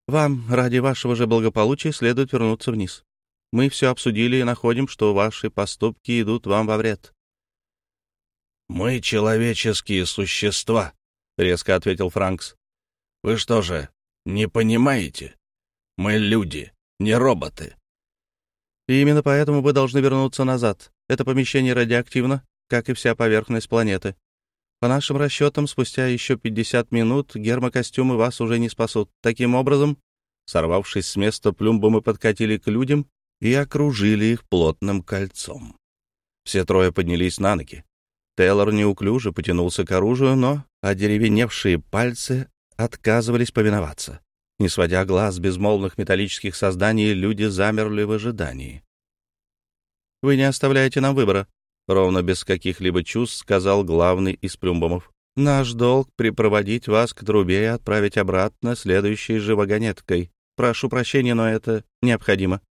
«Вам, ради вашего же благополучия, следует вернуться вниз. Мы все обсудили и находим, что ваши поступки идут вам во вред. «Мы человеческие существа», — резко ответил Франкс. «Вы что же, не понимаете? Мы люди, не роботы». И именно поэтому вы должны вернуться назад. Это помещение радиоактивно, как и вся поверхность планеты. По нашим расчетам, спустя еще 50 минут гермокостюмы вас уже не спасут. Таким образом, сорвавшись с места плюмбы, мы подкатили к людям и окружили их плотным кольцом. Все трое поднялись на ноги. Тейлор неуклюже потянулся к оружию, но одеревеневшие пальцы отказывались повиноваться. Не сводя глаз безмолвных металлических созданий, люди замерли в ожидании. «Вы не оставляете нам выбора», — ровно без каких-либо чувств сказал главный из плюмбомов. «Наш долг — припроводить вас к трубе и отправить обратно следующей же вагонеткой. Прошу прощения, но это необходимо».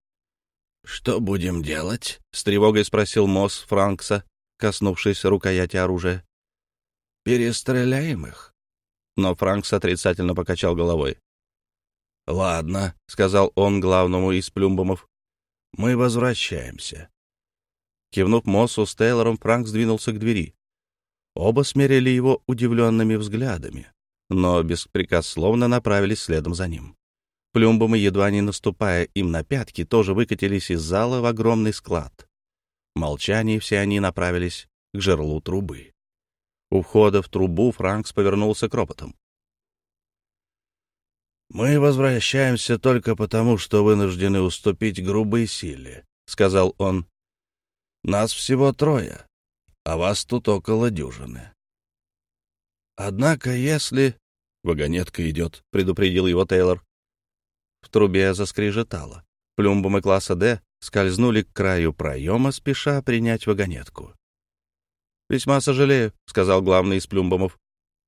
«Что будем делать?» — с тревогой спросил Мосс Франкса, коснувшись рукояти оружия. «Перестреляем их?» Но Франкс отрицательно покачал головой. «Ладно», — сказал он главному из плюмбомов, — «мы возвращаемся. Кивнув Моссу с Тейлором, Франк сдвинулся к двери. Оба смерили его удивленными взглядами, но беспрекословно направились следом за ним. Плюмбомы, едва не наступая им на пятки, тоже выкатились из зала в огромный склад. В молчании все они направились к жерлу трубы. У входа в трубу Франкс повернулся к роботам. «Мы возвращаемся только потому, что вынуждены уступить грубой силе», — сказал он. Нас всего трое, а вас тут около дюжины. Однако, если... «Вагонетка идет», — предупредил его Тейлор. В трубе заскрежетало. Плюмбомы класса «Д» скользнули к краю проема, спеша принять вагонетку. «Весьма сожалею», — сказал главный из плюмбомов.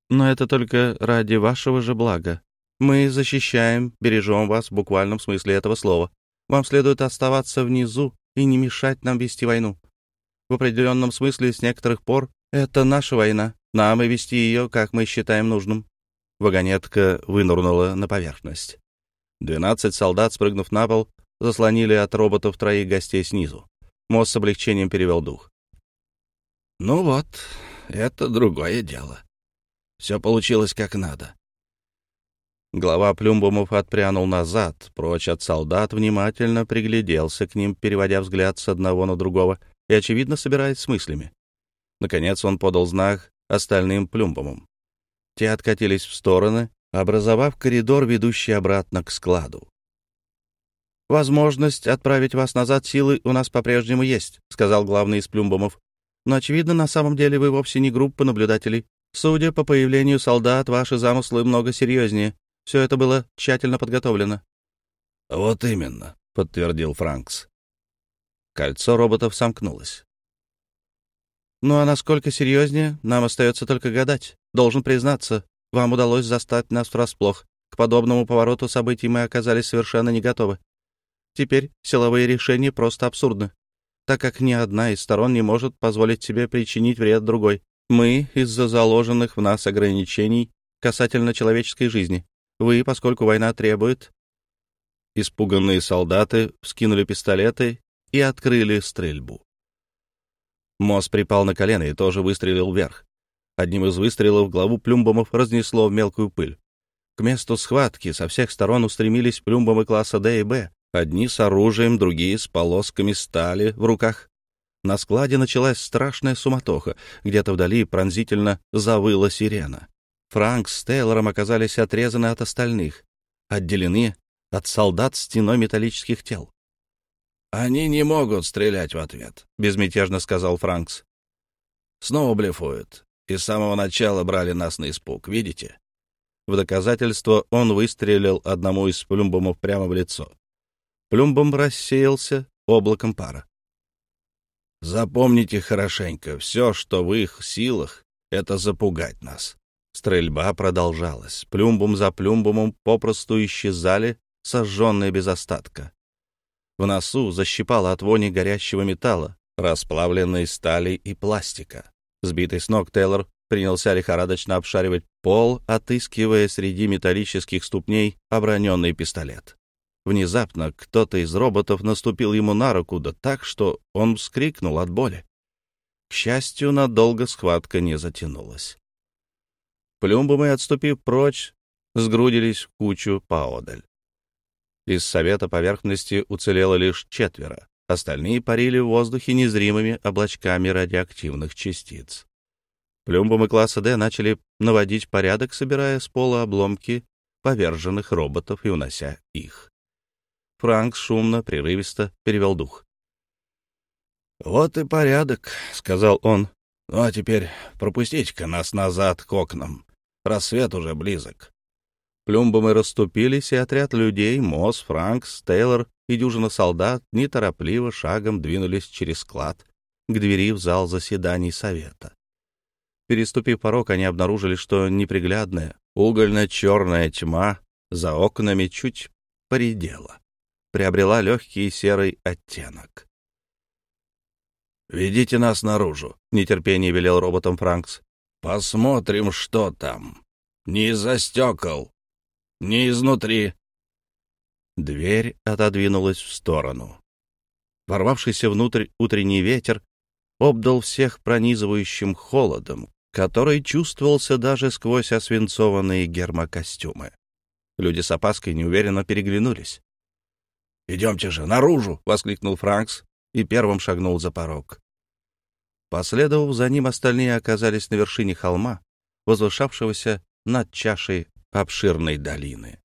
«Но это только ради вашего же блага. Мы защищаем, бережем вас в буквальном смысле этого слова. Вам следует оставаться внизу и не мешать нам вести войну. В определенном смысле, с некоторых пор, это наша война. Нам и вести ее, как мы считаем нужным. Вагонетка вынырнула на поверхность. Двенадцать солдат, спрыгнув на пол, заслонили от роботов троих гостей снизу. Мосс с облегчением перевел дух. «Ну вот, это другое дело. Все получилось как надо». Глава Плюмбумов отпрянул назад, прочь от солдат, внимательно пригляделся к ним, переводя взгляд с одного на другого — и, очевидно, собираясь с мыслями. Наконец он подал знак остальным плюмбомам. Те откатились в стороны, образовав коридор, ведущий обратно к складу. «Возможность отправить вас назад силы у нас по-прежнему есть», — сказал главный из плюмбомов. «Но, очевидно, на самом деле вы вовсе не группа наблюдателей. Судя по появлению солдат, ваши замыслы много серьезнее. Все это было тщательно подготовлено». «Вот именно», — подтвердил Франкс. Кольцо роботов сомкнулось. Ну а насколько серьезнее, нам остается только гадать. Должен признаться, вам удалось застать нас врасплох. К подобному повороту событий мы оказались совершенно не готовы. Теперь силовые решения просто абсурдны, так как ни одна из сторон не может позволить себе причинить вред другой. Мы из-за заложенных в нас ограничений касательно человеческой жизни. Вы, поскольку война требует... Испуганные солдаты вскинули пистолеты и открыли стрельбу. Мосс припал на колено и тоже выстрелил вверх. Одним из выстрелов главу плюмбомов разнесло в мелкую пыль. К месту схватки со всех сторон устремились плюмбомы класса Д и Б, одни с оружием, другие с полосками стали в руках. На складе началась страшная суматоха, где-то вдали пронзительно завыла сирена. Франк с Тейлором оказались отрезаны от остальных, отделены от солдат стеной металлических тел. «Они не могут стрелять в ответ», — безмятежно сказал Франкс. «Снова блефуют. И с самого начала брали нас на испуг, видите?» В доказательство он выстрелил одному из плюмбомов прямо в лицо. Плюмбом рассеялся облаком пара. «Запомните хорошенько, все, что в их силах, — это запугать нас». Стрельба продолжалась. Плюмбум за плюмбумом попросту исчезали, сожженные без остатка. В носу защипало от вони горящего металла, расплавленной стали и пластика. Сбитый с ног Тейлор принялся лихорадочно обшаривать пол, отыскивая среди металлических ступней оброненный пистолет. Внезапно кто-то из роботов наступил ему на руку, да так, что он вскрикнул от боли. К счастью, надолго схватка не затянулась. Плюмбомы, отступив прочь, сгрудились в кучу поодаль. Из совета поверхности уцелело лишь четверо. Остальные парили в воздухе незримыми облачками радиоактивных частиц. Плюмбомы класса «Д» начали наводить порядок, собирая с пола обломки поверженных роботов и унося их. Франк шумно, прерывисто перевел дух. «Вот и порядок», — сказал он. «Ну а теперь пропустите-ка нас назад к окнам. Рассвет уже близок». Плюмбомы расступились, и отряд людей, Мосс, Франкс, Тейлор и дюжина солдат неторопливо шагом двинулись через склад к двери в зал заседаний совета. Переступив порог, они обнаружили, что неприглядная, угольно-черная тьма за окнами чуть поредела, приобрела легкий серый оттенок. «Ведите нас наружу», — нетерпение велел роботом Франкс. «Посмотрим, что там. Не из-за стекол, не изнутри. Дверь отодвинулась в сторону. Ворвавшийся внутрь утренний ветер обдал всех пронизывающим холодом, который чувствовался даже сквозь освинцованные гермокостюмы. Люди с опаской неуверенно переглянулись. «Идемте же, наружу!» — воскликнул Франкс и первым шагнул за порог. Последовав за ним, остальные оказались на вершине холма, возвышавшегося над чашей обширной долины.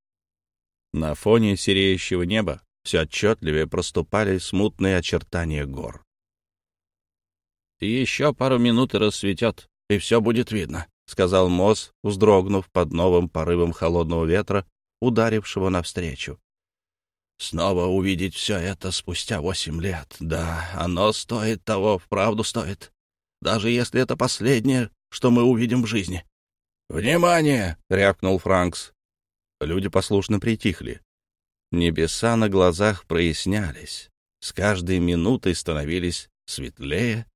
На фоне сереющего неба все отчетливее проступали смутные очертания гор. «Еще пару минут и рассветет, и все будет видно», — сказал Мосс, вздрогнув под новым порывом холодного ветра, ударившего навстречу. «Снова увидеть все это спустя восемь лет. Да, оно стоит того, вправду стоит. Даже если это последнее, что мы увидим в жизни. «Внимание!» — рявкнул Франкс. Люди послушно притихли. Небеса на глазах прояснялись. С каждой минутой становились светлее.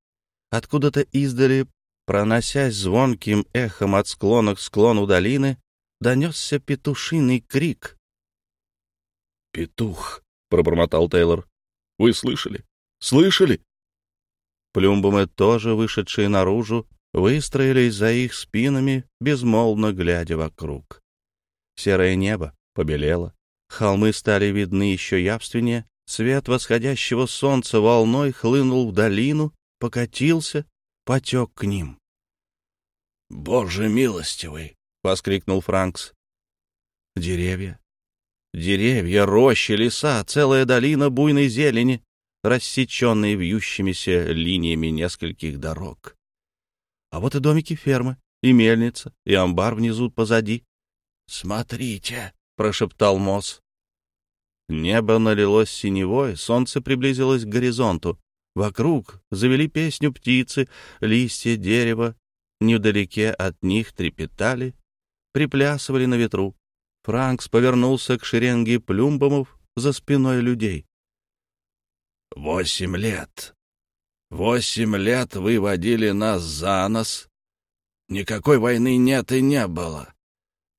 Откуда-то издали, проносясь звонким эхом от склона к склону долины, донесся петушиный крик. «Петух!» — пробормотал Тейлор. «Вы слышали? Слышали?» Плюмбомы, тоже вышедшие наружу, выстроились за их спинами, безмолвно глядя вокруг. Серое небо побелело, холмы стали видны еще явственнее, свет восходящего солнца волной хлынул в долину, покатился, потек к ним. «Боже милостивый!» — воскликнул Франкс. Деревья, деревья, рощи, леса, целая долина буйной зелени, рассеченные вьющимися линиями нескольких дорог. А вот и домики фермы, и мельница, и амбар внизу позади. — Смотрите, — прошептал Мосс. Небо налилось синевой, солнце приблизилось к горизонту. Вокруг завели песню птицы, листья дерева невдалеке от них трепетали, приплясывали на ветру. Франкс повернулся к шеренге плюмбомов за спиной людей. «Восемь лет Восемь лет вы водили нас за нос. Никакой войны нет и не было.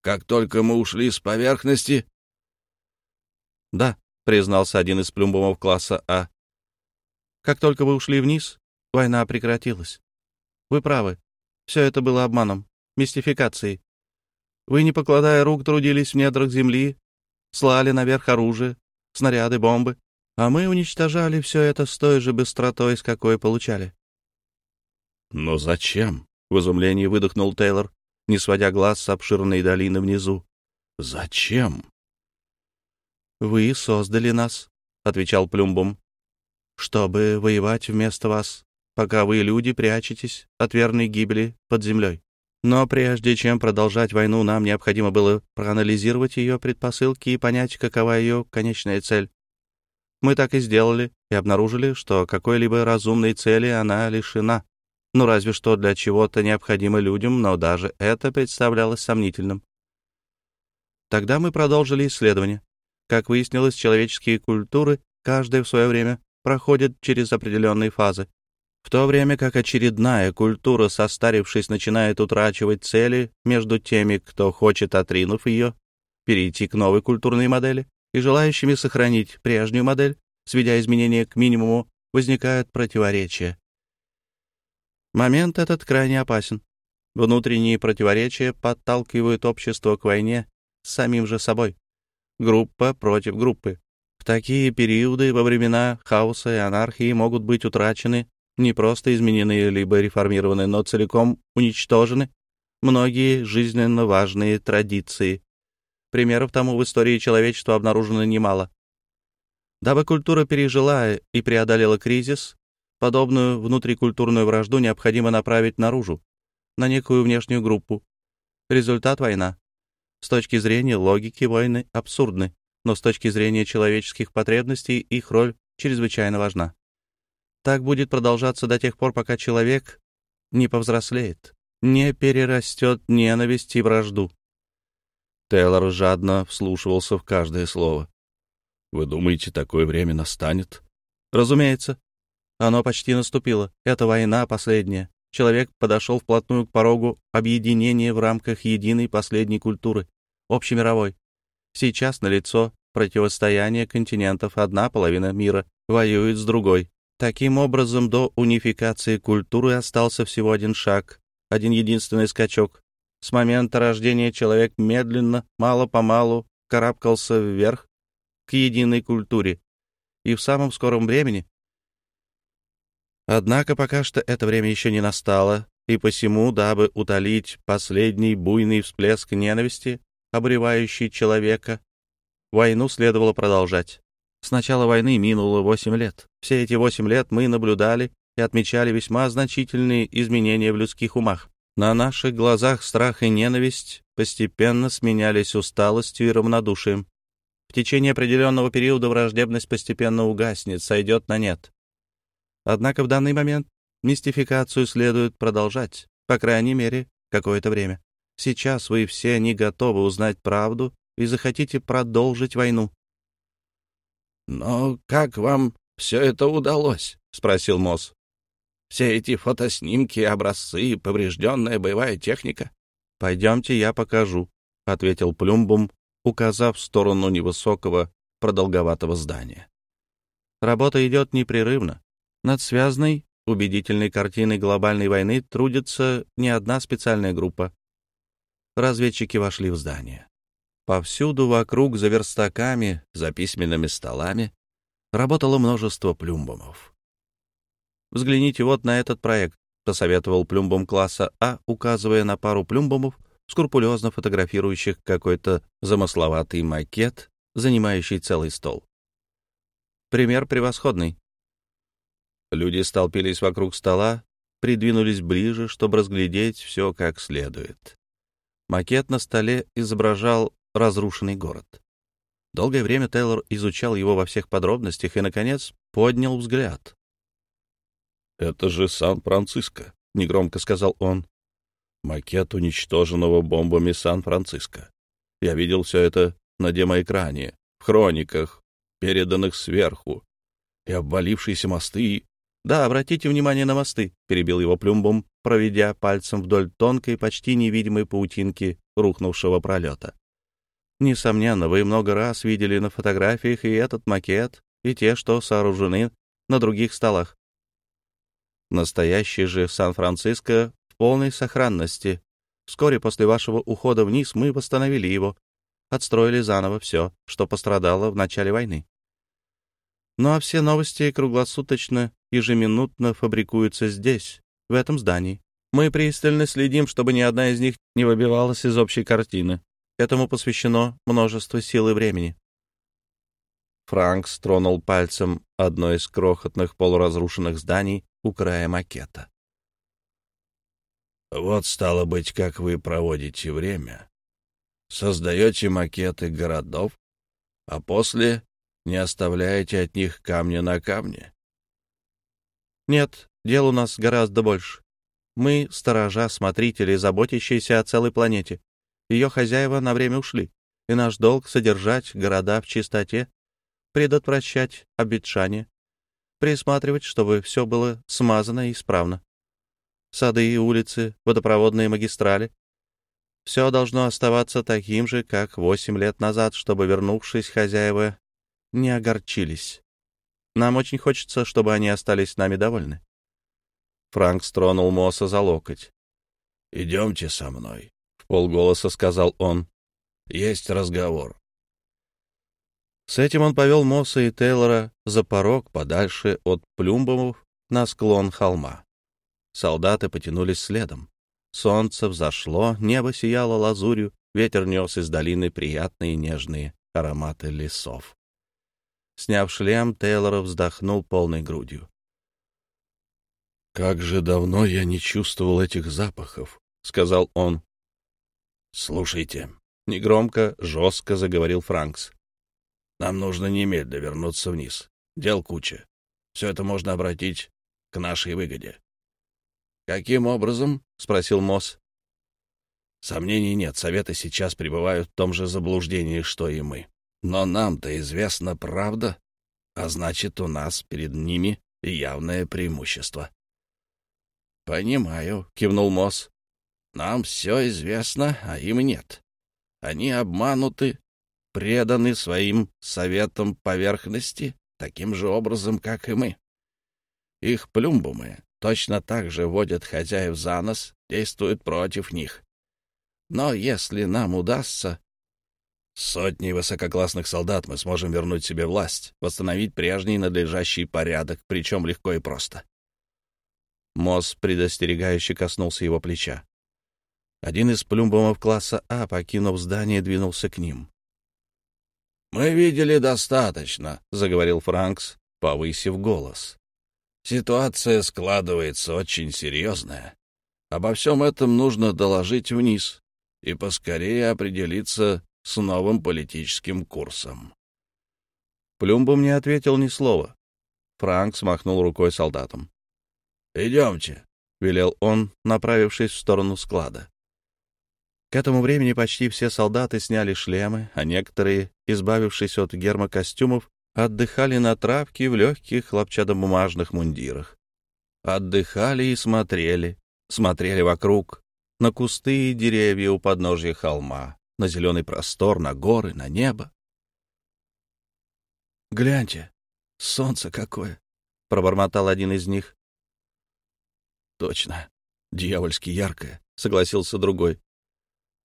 Как только мы ушли с поверхности... — Да, — признался один из плюмбомов класса А. — Как только вы ушли вниз, война прекратилась. Вы правы. Все это было обманом, мистификацией. Вы, не покладая рук, трудились в недрах земли, слали наверх оружие, снаряды, бомбы. А мы уничтожали все это с той же быстротой, с какой получали. «Но зачем?» — в изумлении выдохнул Тейлор, не сводя глаз с обширной долины внизу. «Зачем?» «Вы создали нас», — отвечал Плюмбум, — «чтобы воевать вместо вас, пока вы, люди, прячетесь от верной гибели под землей. Но прежде чем продолжать войну, нам необходимо было проанализировать ее предпосылки и понять, какова ее конечная цель. Мы так и сделали и обнаружили, что какой-либо разумной цели она лишена. Ну, разве что для чего-то необходимо людям, но даже это представлялось сомнительным. Тогда мы продолжили исследование. Как выяснилось, человеческие культуры, каждая в свое время, проходят через определенные фазы. В то время как очередная культура, состарившись, начинает утрачивать цели между теми, кто хочет, отринув ее, перейти к новой культурной модели, и желающими сохранить прежнюю модель, сведя изменения к минимуму, возникают противоречия. Момент этот крайне опасен. Внутренние противоречия подталкивают общество к войне с самим же собой. Группа против группы. В такие периоды во времена хаоса и анархии могут быть утрачены, не просто изменены либо реформированы, но целиком уничтожены многие жизненно важные традиции. Примеров тому в истории человечества обнаружено немало. Дабы культура пережила и преодолела кризис, подобную внутрикультурную вражду необходимо направить наружу, на некую внешнюю группу. Результат — война. С точки зрения логики войны абсурдны, но с точки зрения человеческих потребностей их роль чрезвычайно важна. Так будет продолжаться до тех пор, пока человек не повзрослеет, не перерастет ненависть и вражду. Тейлор жадно вслушивался в каждое слово. «Вы думаете, такое время настанет?» «Разумеется. Оно почти наступило. Это война последняя человек подошел вплотную к порогу объединения в рамках единой последней культуры, общемировой. Сейчас налицо противостояние континентов, одна половина мира воюет с другой. Таким образом, до унификации культуры остался всего один шаг, один единственный скачок. С момента рождения человек медленно, мало-помалу карабкался вверх к единой культуре, и в самом скором времени Однако пока что это время еще не настало, и посему, дабы утолить последний буйный всплеск ненависти, обревающий человека, войну следовало продолжать. С начала войны минуло восемь лет. Все эти восемь лет мы наблюдали и отмечали весьма значительные изменения в людских умах. На наших глазах страх и ненависть постепенно сменялись усталостью и равнодушием. В течение определенного периода враждебность постепенно угаснет, сойдет на нет. Однако в данный момент мистификацию следует продолжать, по крайней мере, какое-то время. Сейчас вы все не готовы узнать правду и захотите продолжить войну. «Но как вам все это удалось?» — спросил Мосс. «Все эти фотоснимки, образцы, поврежденная боевая техника?» «Пойдемте, я покажу», — ответил Плюмбум, указав в сторону невысокого продолговатого здания. «Работа идет непрерывно. Над связанной, убедительной картиной глобальной войны трудится не одна специальная группа. Разведчики вошли в здание. Повсюду вокруг, за верстаками, за письменными столами, работало множество плюмбомов. «Взгляните вот на этот проект», — посоветовал плюмбом класса А, указывая на пару плюмбомов, скрупулезно фотографирующих какой-то замысловатый макет, занимающий целый стол. Пример превосходный. Люди столпились вокруг стола, придвинулись ближе, чтобы разглядеть все как следует. Макет на столе изображал разрушенный город. Долгое время Тейлор изучал его во всех подробностях и, наконец, поднял взгляд. «Это же Сан-Франциско», — негромко сказал он. «Макет уничтоженного бомбами Сан-Франциско. Я видел все это на демоэкране, в хрониках, переданных сверху, и обвалившиеся мосты, «Да, обратите внимание на мосты», — перебил его Плюмбом, проведя пальцем вдоль тонкой, почти невидимой паутинки рухнувшего пролета. «Несомненно, вы много раз видели на фотографиях и этот макет, и те, что сооружены на других столах. Настоящий же Сан-Франциско в полной сохранности. Вскоре после вашего ухода вниз мы восстановили его, отстроили заново все, что пострадало в начале войны. Ну а все новости круглосуточно, ежеминутно фабрикуются здесь, в этом здании. Мы пристально следим, чтобы ни одна из них не выбивалась из общей картины. Этому посвящено множество сил и времени. Франк стронул пальцем одно из крохотных полуразрушенных зданий у края макета. «Вот, стало быть, как вы проводите время. Создаете макеты городов, а после не оставляете от них камня на камне? Нет, дел у нас гораздо больше. Мы — сторожа, смотрители, заботящиеся о целой планете. Ее хозяева на время ушли, и наш долг — содержать города в чистоте, предотвращать обветшание, присматривать, чтобы все было смазано и исправно. Сады и улицы, водопроводные магистрали — все должно оставаться таким же, как восемь лет назад, чтобы, вернувшись, хозяева не огорчились. Нам очень хочется, чтобы они остались нами довольны. Франк стронул Мосса за локоть. «Идемте со мной», — в полголоса сказал он. «Есть разговор». С этим он повел Мосса и Тейлора за порог подальше от Плюмбомов на склон холма. Солдаты потянулись следом. Солнце взошло, небо сияло лазурью, ветер нес из долины приятные нежные ароматы лесов. Сняв шлем, Тейлор вздохнул полной грудью. «Как же давно я не чувствовал этих запахов», — сказал он. «Слушайте», — негромко, жестко заговорил Франкс. «Нам нужно немедленно вернуться вниз. Дел куча. Все это можно обратить к нашей выгоде». «Каким образом?» — спросил Мосс. Сомнений нет, советы сейчас пребывают в том же заблуждении, что и мы. Но нам-то известна правда, а значит, у нас перед ними явное преимущество. — Понимаю, — кивнул Мосс. — Нам все известно, а им нет. Они обмануты, преданы своим советам поверхности таким же образом, как и мы. Их плюмбумы точно так же водят хозяев за нос, действуют против них. Но если нам удастся... Сотни высококлассных солдат мы сможем вернуть себе власть, восстановить прежний надлежащий порядок, причем легко и просто. Мосс предостерегающе коснулся его плеча. Один из плюмбомов класса А, покинув здание, двинулся к ним. «Мы видели достаточно», — заговорил Франкс, повысив голос. «Ситуация складывается очень серьезная. Обо всем этом нужно доложить вниз и поскорее определиться с новым политическим курсом». Плюмбом не ответил ни слова. Франк смахнул рукой солдатам. «Идемте», — велел он, направившись в сторону склада. К этому времени почти все солдаты сняли шлемы, а некоторые, избавившись от гермокостюмов, отдыхали на травке в легких хлопчатобумажных мундирах. Отдыхали и смотрели, смотрели вокруг, на кусты и деревья у подножья холма, на зеленый простор, на горы, на небо. «Гляньте, солнце какое!» — пробормотал один из них. Точно. Дьявольски яркое, согласился другой.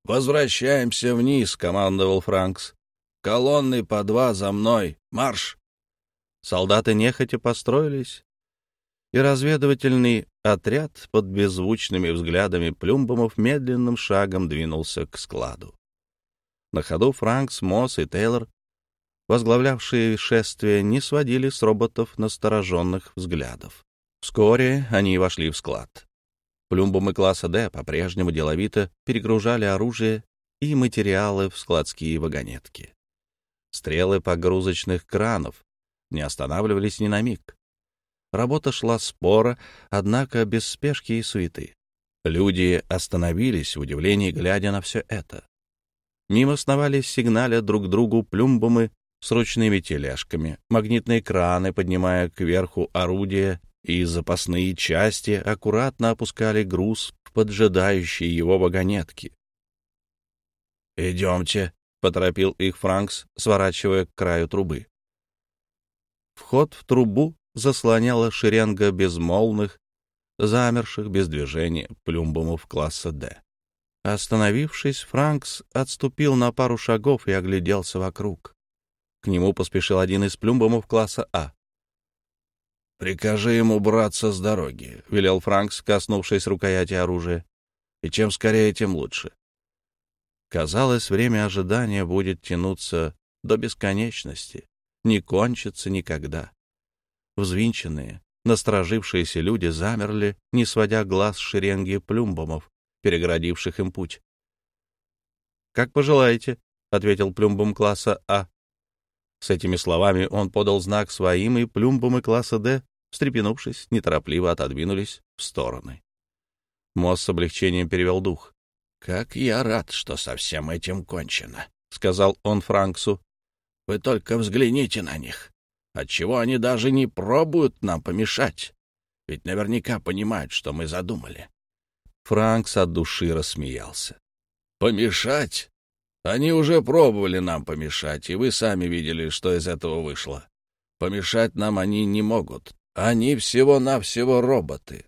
Возвращаемся вниз, командовал Франкс. Колонны по два за мной. Марш! Солдаты нехотя построились, и разведывательный отряд под беззвучными взглядами плюмбомов медленным шагом двинулся к складу. На ходу Франкс, Мосс и Тейлор, возглавлявшие шествие, не сводили с роботов настороженных взглядов. Вскоре они вошли в склад. Плюмбумы класса «Д» по-прежнему деловито перегружали оружие и материалы в складские вагонетки. Стрелы погрузочных кранов не останавливались ни на миг. Работа шла спора, однако без спешки и суеты. Люди остановились в удивлении, глядя на все это. Мимо сновали сигналя друг другу плюмбумы с ручными тележками, магнитные краны, поднимая кверху орудия и запасные части аккуратно опускали груз в поджидающие его вагонетки. «Идемте», — поторопил их Франкс, сворачивая к краю трубы. Вход в трубу заслоняла шеренга безмолвных, замерших без движения плюмбумов класса «Д». Остановившись, Франкс отступил на пару шагов и огляделся вокруг. К нему поспешил один из плюмбумов класса А. «Прикажи ему браться с дороги», — велел Франкс, коснувшись рукояти оружия. «И чем скорее, тем лучше». Казалось, время ожидания будет тянуться до бесконечности, не кончится никогда. Взвинченные, насторожившиеся люди замерли, не сводя глаз с шеренги плюмбомов, перегородивших им путь. «Как пожелаете», — ответил плюмбом класса А. С этими словами он подал знак своим, и плюмбомы класса Д встрепенувшись, неторопливо отодвинулись в стороны. Мосс с облегчением перевел дух. — Как я рад, что со всем этим кончено, — сказал он Франксу. — Вы только взгляните на них. Отчего они даже не пробуют нам помешать? Ведь наверняка понимают, что мы задумали. Франкс от души рассмеялся. — Помешать? Они уже пробовали нам помешать, и вы сами видели, что из этого вышло. Помешать нам они не могут. Они всего-навсего роботы.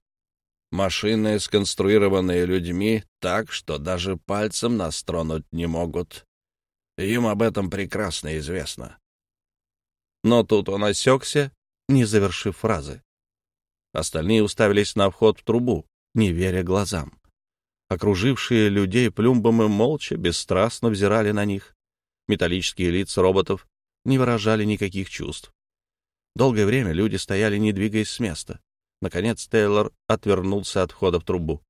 Машины, сконструированные людьми так, что даже пальцем нас тронуть не могут. Им об этом прекрасно известно. Но тут он осекся, не завершив фразы. Остальные уставились на вход в трубу, не веря глазам. Окружившие людей плюмбом и молча, бесстрастно взирали на них. Металлические лица роботов не выражали никаких чувств. Долгое время люди стояли, не двигаясь с места. Наконец Тейлор отвернулся от входа в трубу.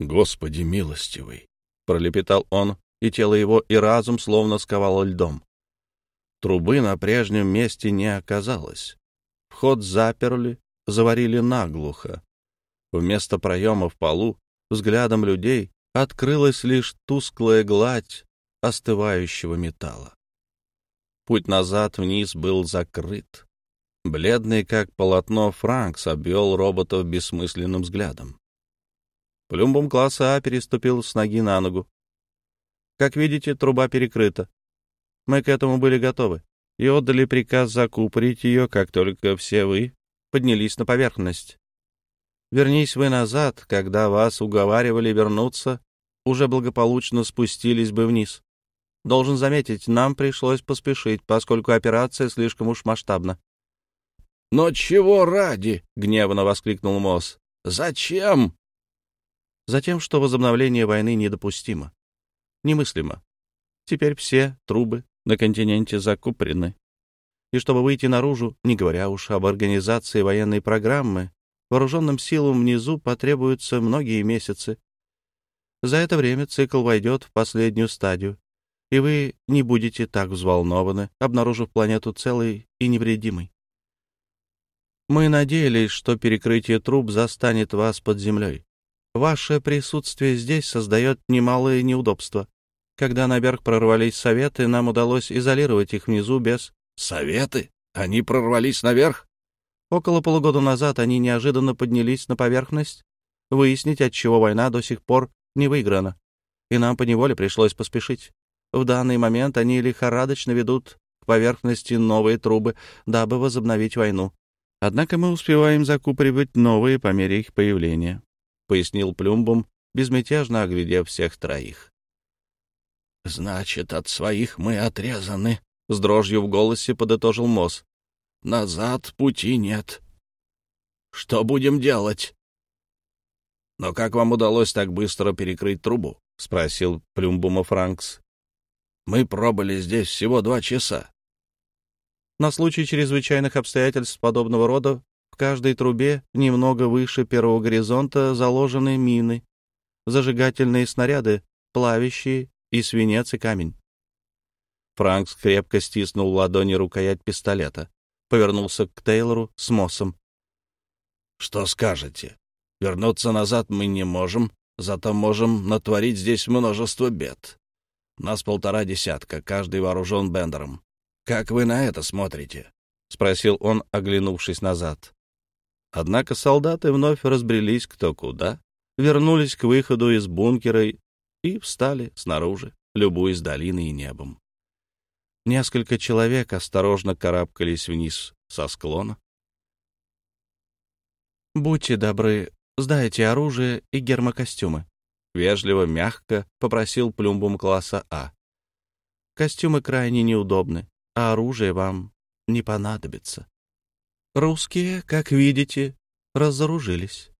«Господи милостивый!» — пролепетал он, и тело его и разум словно сковало льдом. Трубы на прежнем месте не оказалось. Вход заперли, заварили наглухо. Вместо проема в полу взглядом людей открылась лишь тусклая гладь остывающего металла. Путь назад вниз был закрыт. Бледный, как полотно, Франкс обвел роботов бессмысленным взглядом. Плюмбом класса А переступил с ноги на ногу. Как видите, труба перекрыта. Мы к этому были готовы и отдали приказ закупорить ее, как только все вы поднялись на поверхность. Вернись вы назад, когда вас уговаривали вернуться, уже благополучно спустились бы вниз. Должен заметить, нам пришлось поспешить, поскольку операция слишком уж масштабна. «Но чего ради?» — гневно воскликнул Мосс. «Зачем?» «Затем, что возобновление войны недопустимо. Немыслимо. Теперь все трубы на континенте закупорены. И чтобы выйти наружу, не говоря уж об организации военной программы, вооруженным силам внизу потребуются многие месяцы. За это время цикл войдет в последнюю стадию, и вы не будете так взволнованы, обнаружив планету целой и невредимой. Мы надеялись, что перекрытие труб застанет вас под землей. Ваше присутствие здесь создает немалые неудобства. Когда наверх прорвались советы, нам удалось изолировать их внизу без... Советы? Они прорвались наверх? Около полугода назад они неожиданно поднялись на поверхность, выяснить, отчего война до сих пор не выиграна. И нам поневоле пришлось поспешить. В данный момент они лихорадочно ведут к поверхности новые трубы, дабы возобновить войну. Однако мы успеваем закупоривать новые по мере их появления, — пояснил Плюмбом, безмятежно оглядев всех троих. — Значит, от своих мы отрезаны, — с дрожью в голосе подытожил Мосс. — Назад пути нет. Что будем делать? — Но как вам удалось так быстро перекрыть трубу? — спросил Плюмбума Франкс. — Мы пробыли здесь всего два часа. На случай чрезвычайных обстоятельств подобного рода в каждой трубе немного выше первого горизонта заложены мины, зажигательные снаряды, плавящие и свинец и камень. Франкс крепко стиснул ладони рукоять пистолета, повернулся к Тейлору с Моссом. «Что скажете? Вернуться назад мы не можем, зато можем натворить здесь множество бед. Нас полтора десятка, каждый вооружен бендером. «Как вы на это смотрите?» — спросил он, оглянувшись назад. Однако солдаты вновь разбрелись кто куда, вернулись к выходу из бункера и встали снаружи, любуясь долиной и небом. Несколько человек осторожно карабкались вниз со склона. «Будьте добры, сдайте оружие и гермокостюмы», — вежливо, мягко попросил плюмбум класса А. «Костюмы крайне неудобны, а оружие вам не понадобится. Русские, как видите, разоружились.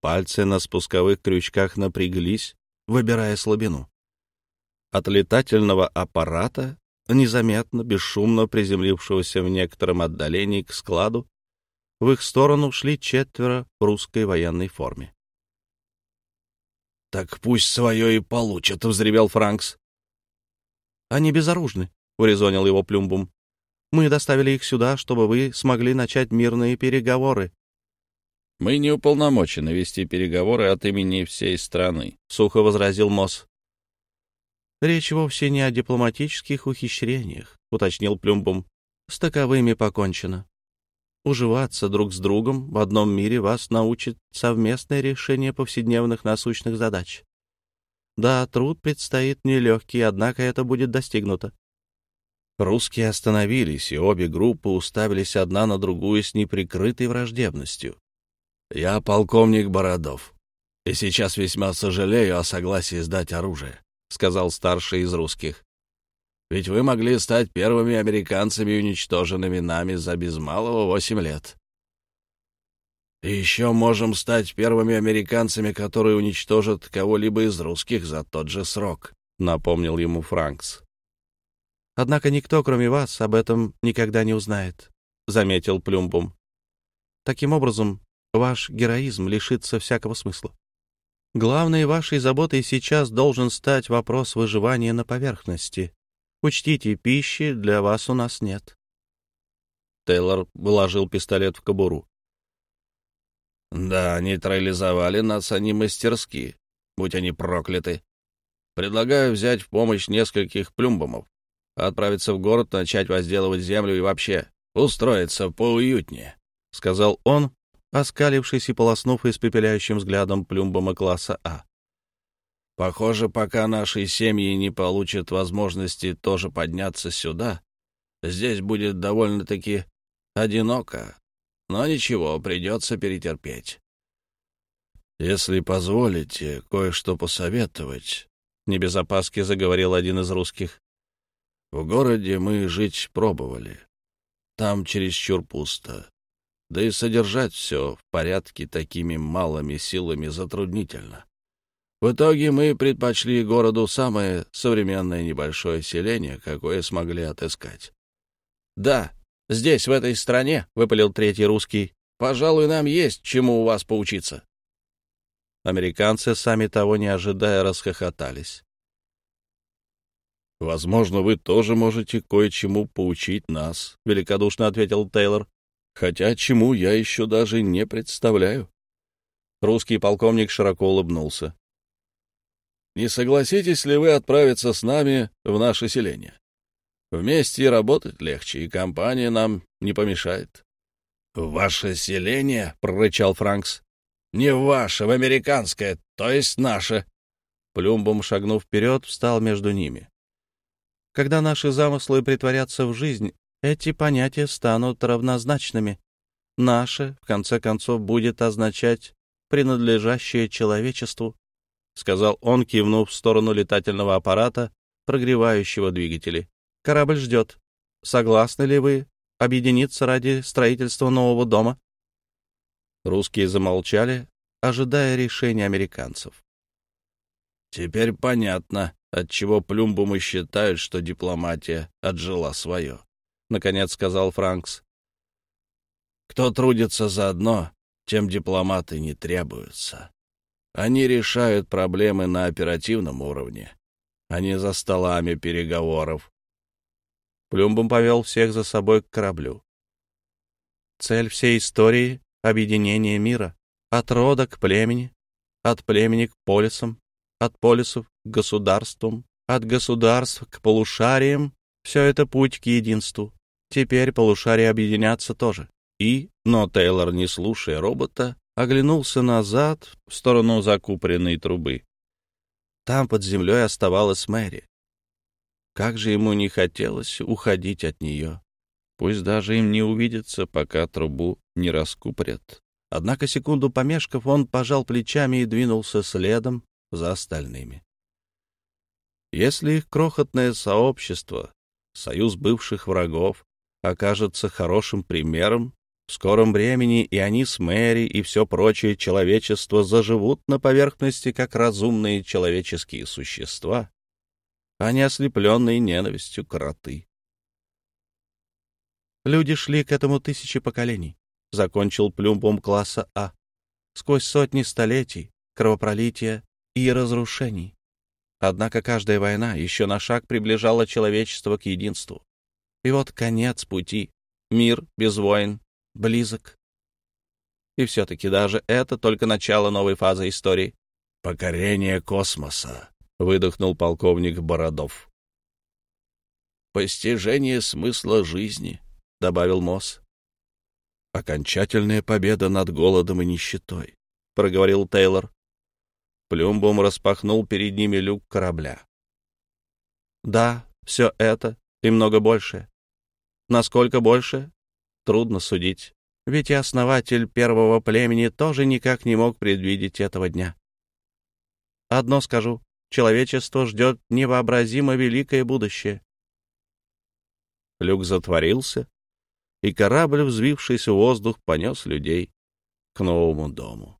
Пальцы на спусковых крючках напряглись, выбирая слабину. От летательного аппарата, незаметно, бесшумно приземлившегося в некотором отдалении к складу, в их сторону шли четверо в русской военной форме. «Так пусть свое и получат», — взревел Франкс. «Они безоружны», урезонил его Плюмбум. «Мы доставили их сюда, чтобы вы смогли начать мирные переговоры». «Мы не уполномочены вести переговоры от имени всей страны», — сухо возразил Мосс. «Речь вовсе не о дипломатических ухищрениях», — уточнил Плюмбум. «С таковыми покончено. Уживаться друг с другом в одном мире вас научит совместное решение повседневных насущных задач. Да, труд предстоит нелегкий, однако это будет достигнуто. Русские остановились, и обе группы уставились одна на другую с неприкрытой враждебностью. «Я полковник Бородов, и сейчас весьма сожалею о согласии сдать оружие», — сказал старший из русских. «Ведь вы могли стать первыми американцами, уничтоженными нами за без малого восемь лет. И еще можем стать первыми американцами, которые уничтожат кого-либо из русских за тот же срок», — напомнил ему Франкс. «Однако никто, кроме вас, об этом никогда не узнает», — заметил Плюмбум. «Таким образом, ваш героизм лишится всякого смысла. Главной вашей заботой сейчас должен стать вопрос выживания на поверхности. Учтите, пищи для вас у нас нет». Тейлор вложил пистолет в кобуру. Да, нейтрализовали нас они мастерски, будь они прокляты. Предлагаю взять в помощь нескольких плюмбомов, отправиться в город, начать возделывать землю и вообще устроиться поуютнее, — сказал он, оскалившись и полоснув испепеляющим взглядом плюмбома класса А. Похоже, пока наши семьи не получат возможности тоже подняться сюда, здесь будет довольно-таки одиноко, но ничего, придется перетерпеть. «Если позволите кое-что посоветовать», — не без опаски заговорил один из русских. «В городе мы жить пробовали. Там чересчур пусто. Да и содержать все в порядке такими малыми силами затруднительно. В итоге мы предпочли городу самое современное небольшое селение, какое смогли отыскать. Да, Здесь, в этой стране, — выпалил третий русский, — пожалуй, нам есть чему у вас поучиться. Американцы, сами того не ожидая, расхохотались. «Возможно, вы тоже можете кое-чему поучить нас», — великодушно ответил Тейлор. «Хотя чему я еще даже не представляю». Русский полковник широко улыбнулся. «Не согласитесь ли вы отправиться с нами в наше селение? Вместе и работать легче, и компания нам не помешает. — Ваше селение, — прорычал Франкс. — Не ваше, в американское, то есть наше. Плюмбом, шагнув вперед, встал между ними. Когда наши замыслы притворятся в жизнь, эти понятия станут равнозначными. Наше, в конце концов, будет означать принадлежащее человечеству, — сказал он, кивнув в сторону летательного аппарата, прогревающего двигатели. Корабль ждет. Согласны ли вы объединиться ради строительства нового дома?» Русские замолчали, ожидая решения американцев. «Теперь понятно, отчего Плюмбумы считают, что дипломатия отжила свое», — наконец сказал Франкс. «Кто трудится заодно, тем дипломаты не требуются. Они решают проблемы на оперативном уровне, а не за столами переговоров. Плюмбом повел всех за собой к кораблю. Цель всей истории — объединение мира. От рода к племени, от племени к полисам, от полисов к государствам, от государств к полушариям. Все это путь к единству. Теперь полушария объединятся тоже. И, но Тейлор, не слушая робота, оглянулся назад в сторону закупоренной трубы. Там под землей оставалась Мэри. Как же ему не хотелось уходить от нее. Пусть даже им не увидится, пока трубу не раскупорят. Однако секунду помешков, он пожал плечами и двинулся следом за остальными. Если их крохотное сообщество, союз бывших врагов, окажется хорошим примером, в скором времени и они с Мэри и все прочее человечество заживут на поверхности как разумные человеческие существа, а не ослепленные ненавистью кроты. Люди шли к этому тысячи поколений, — закончил плюмбом класса А, сквозь сотни столетий, кровопролития и разрушений. Однако каждая война еще на шаг приближала человечество к единству. И вот конец пути, мир без войн, близок. И все-таки даже это только начало новой фазы истории. «Покорение космоса», выдохнул полковник Бородов. «Постижение смысла жизни», — добавил Мосс. «Окончательная победа над голодом и нищетой», — проговорил Тейлор. Плюмбум распахнул перед ними люк корабля. «Да, все это и много больше. Насколько больше? Трудно судить. Ведь и основатель первого племени тоже никак не мог предвидеть этого дня. Одно скажу, человечество ждет невообразимо великое будущее. Люк затворился, и корабль, взвившийся в воздух, понес людей к новому дому.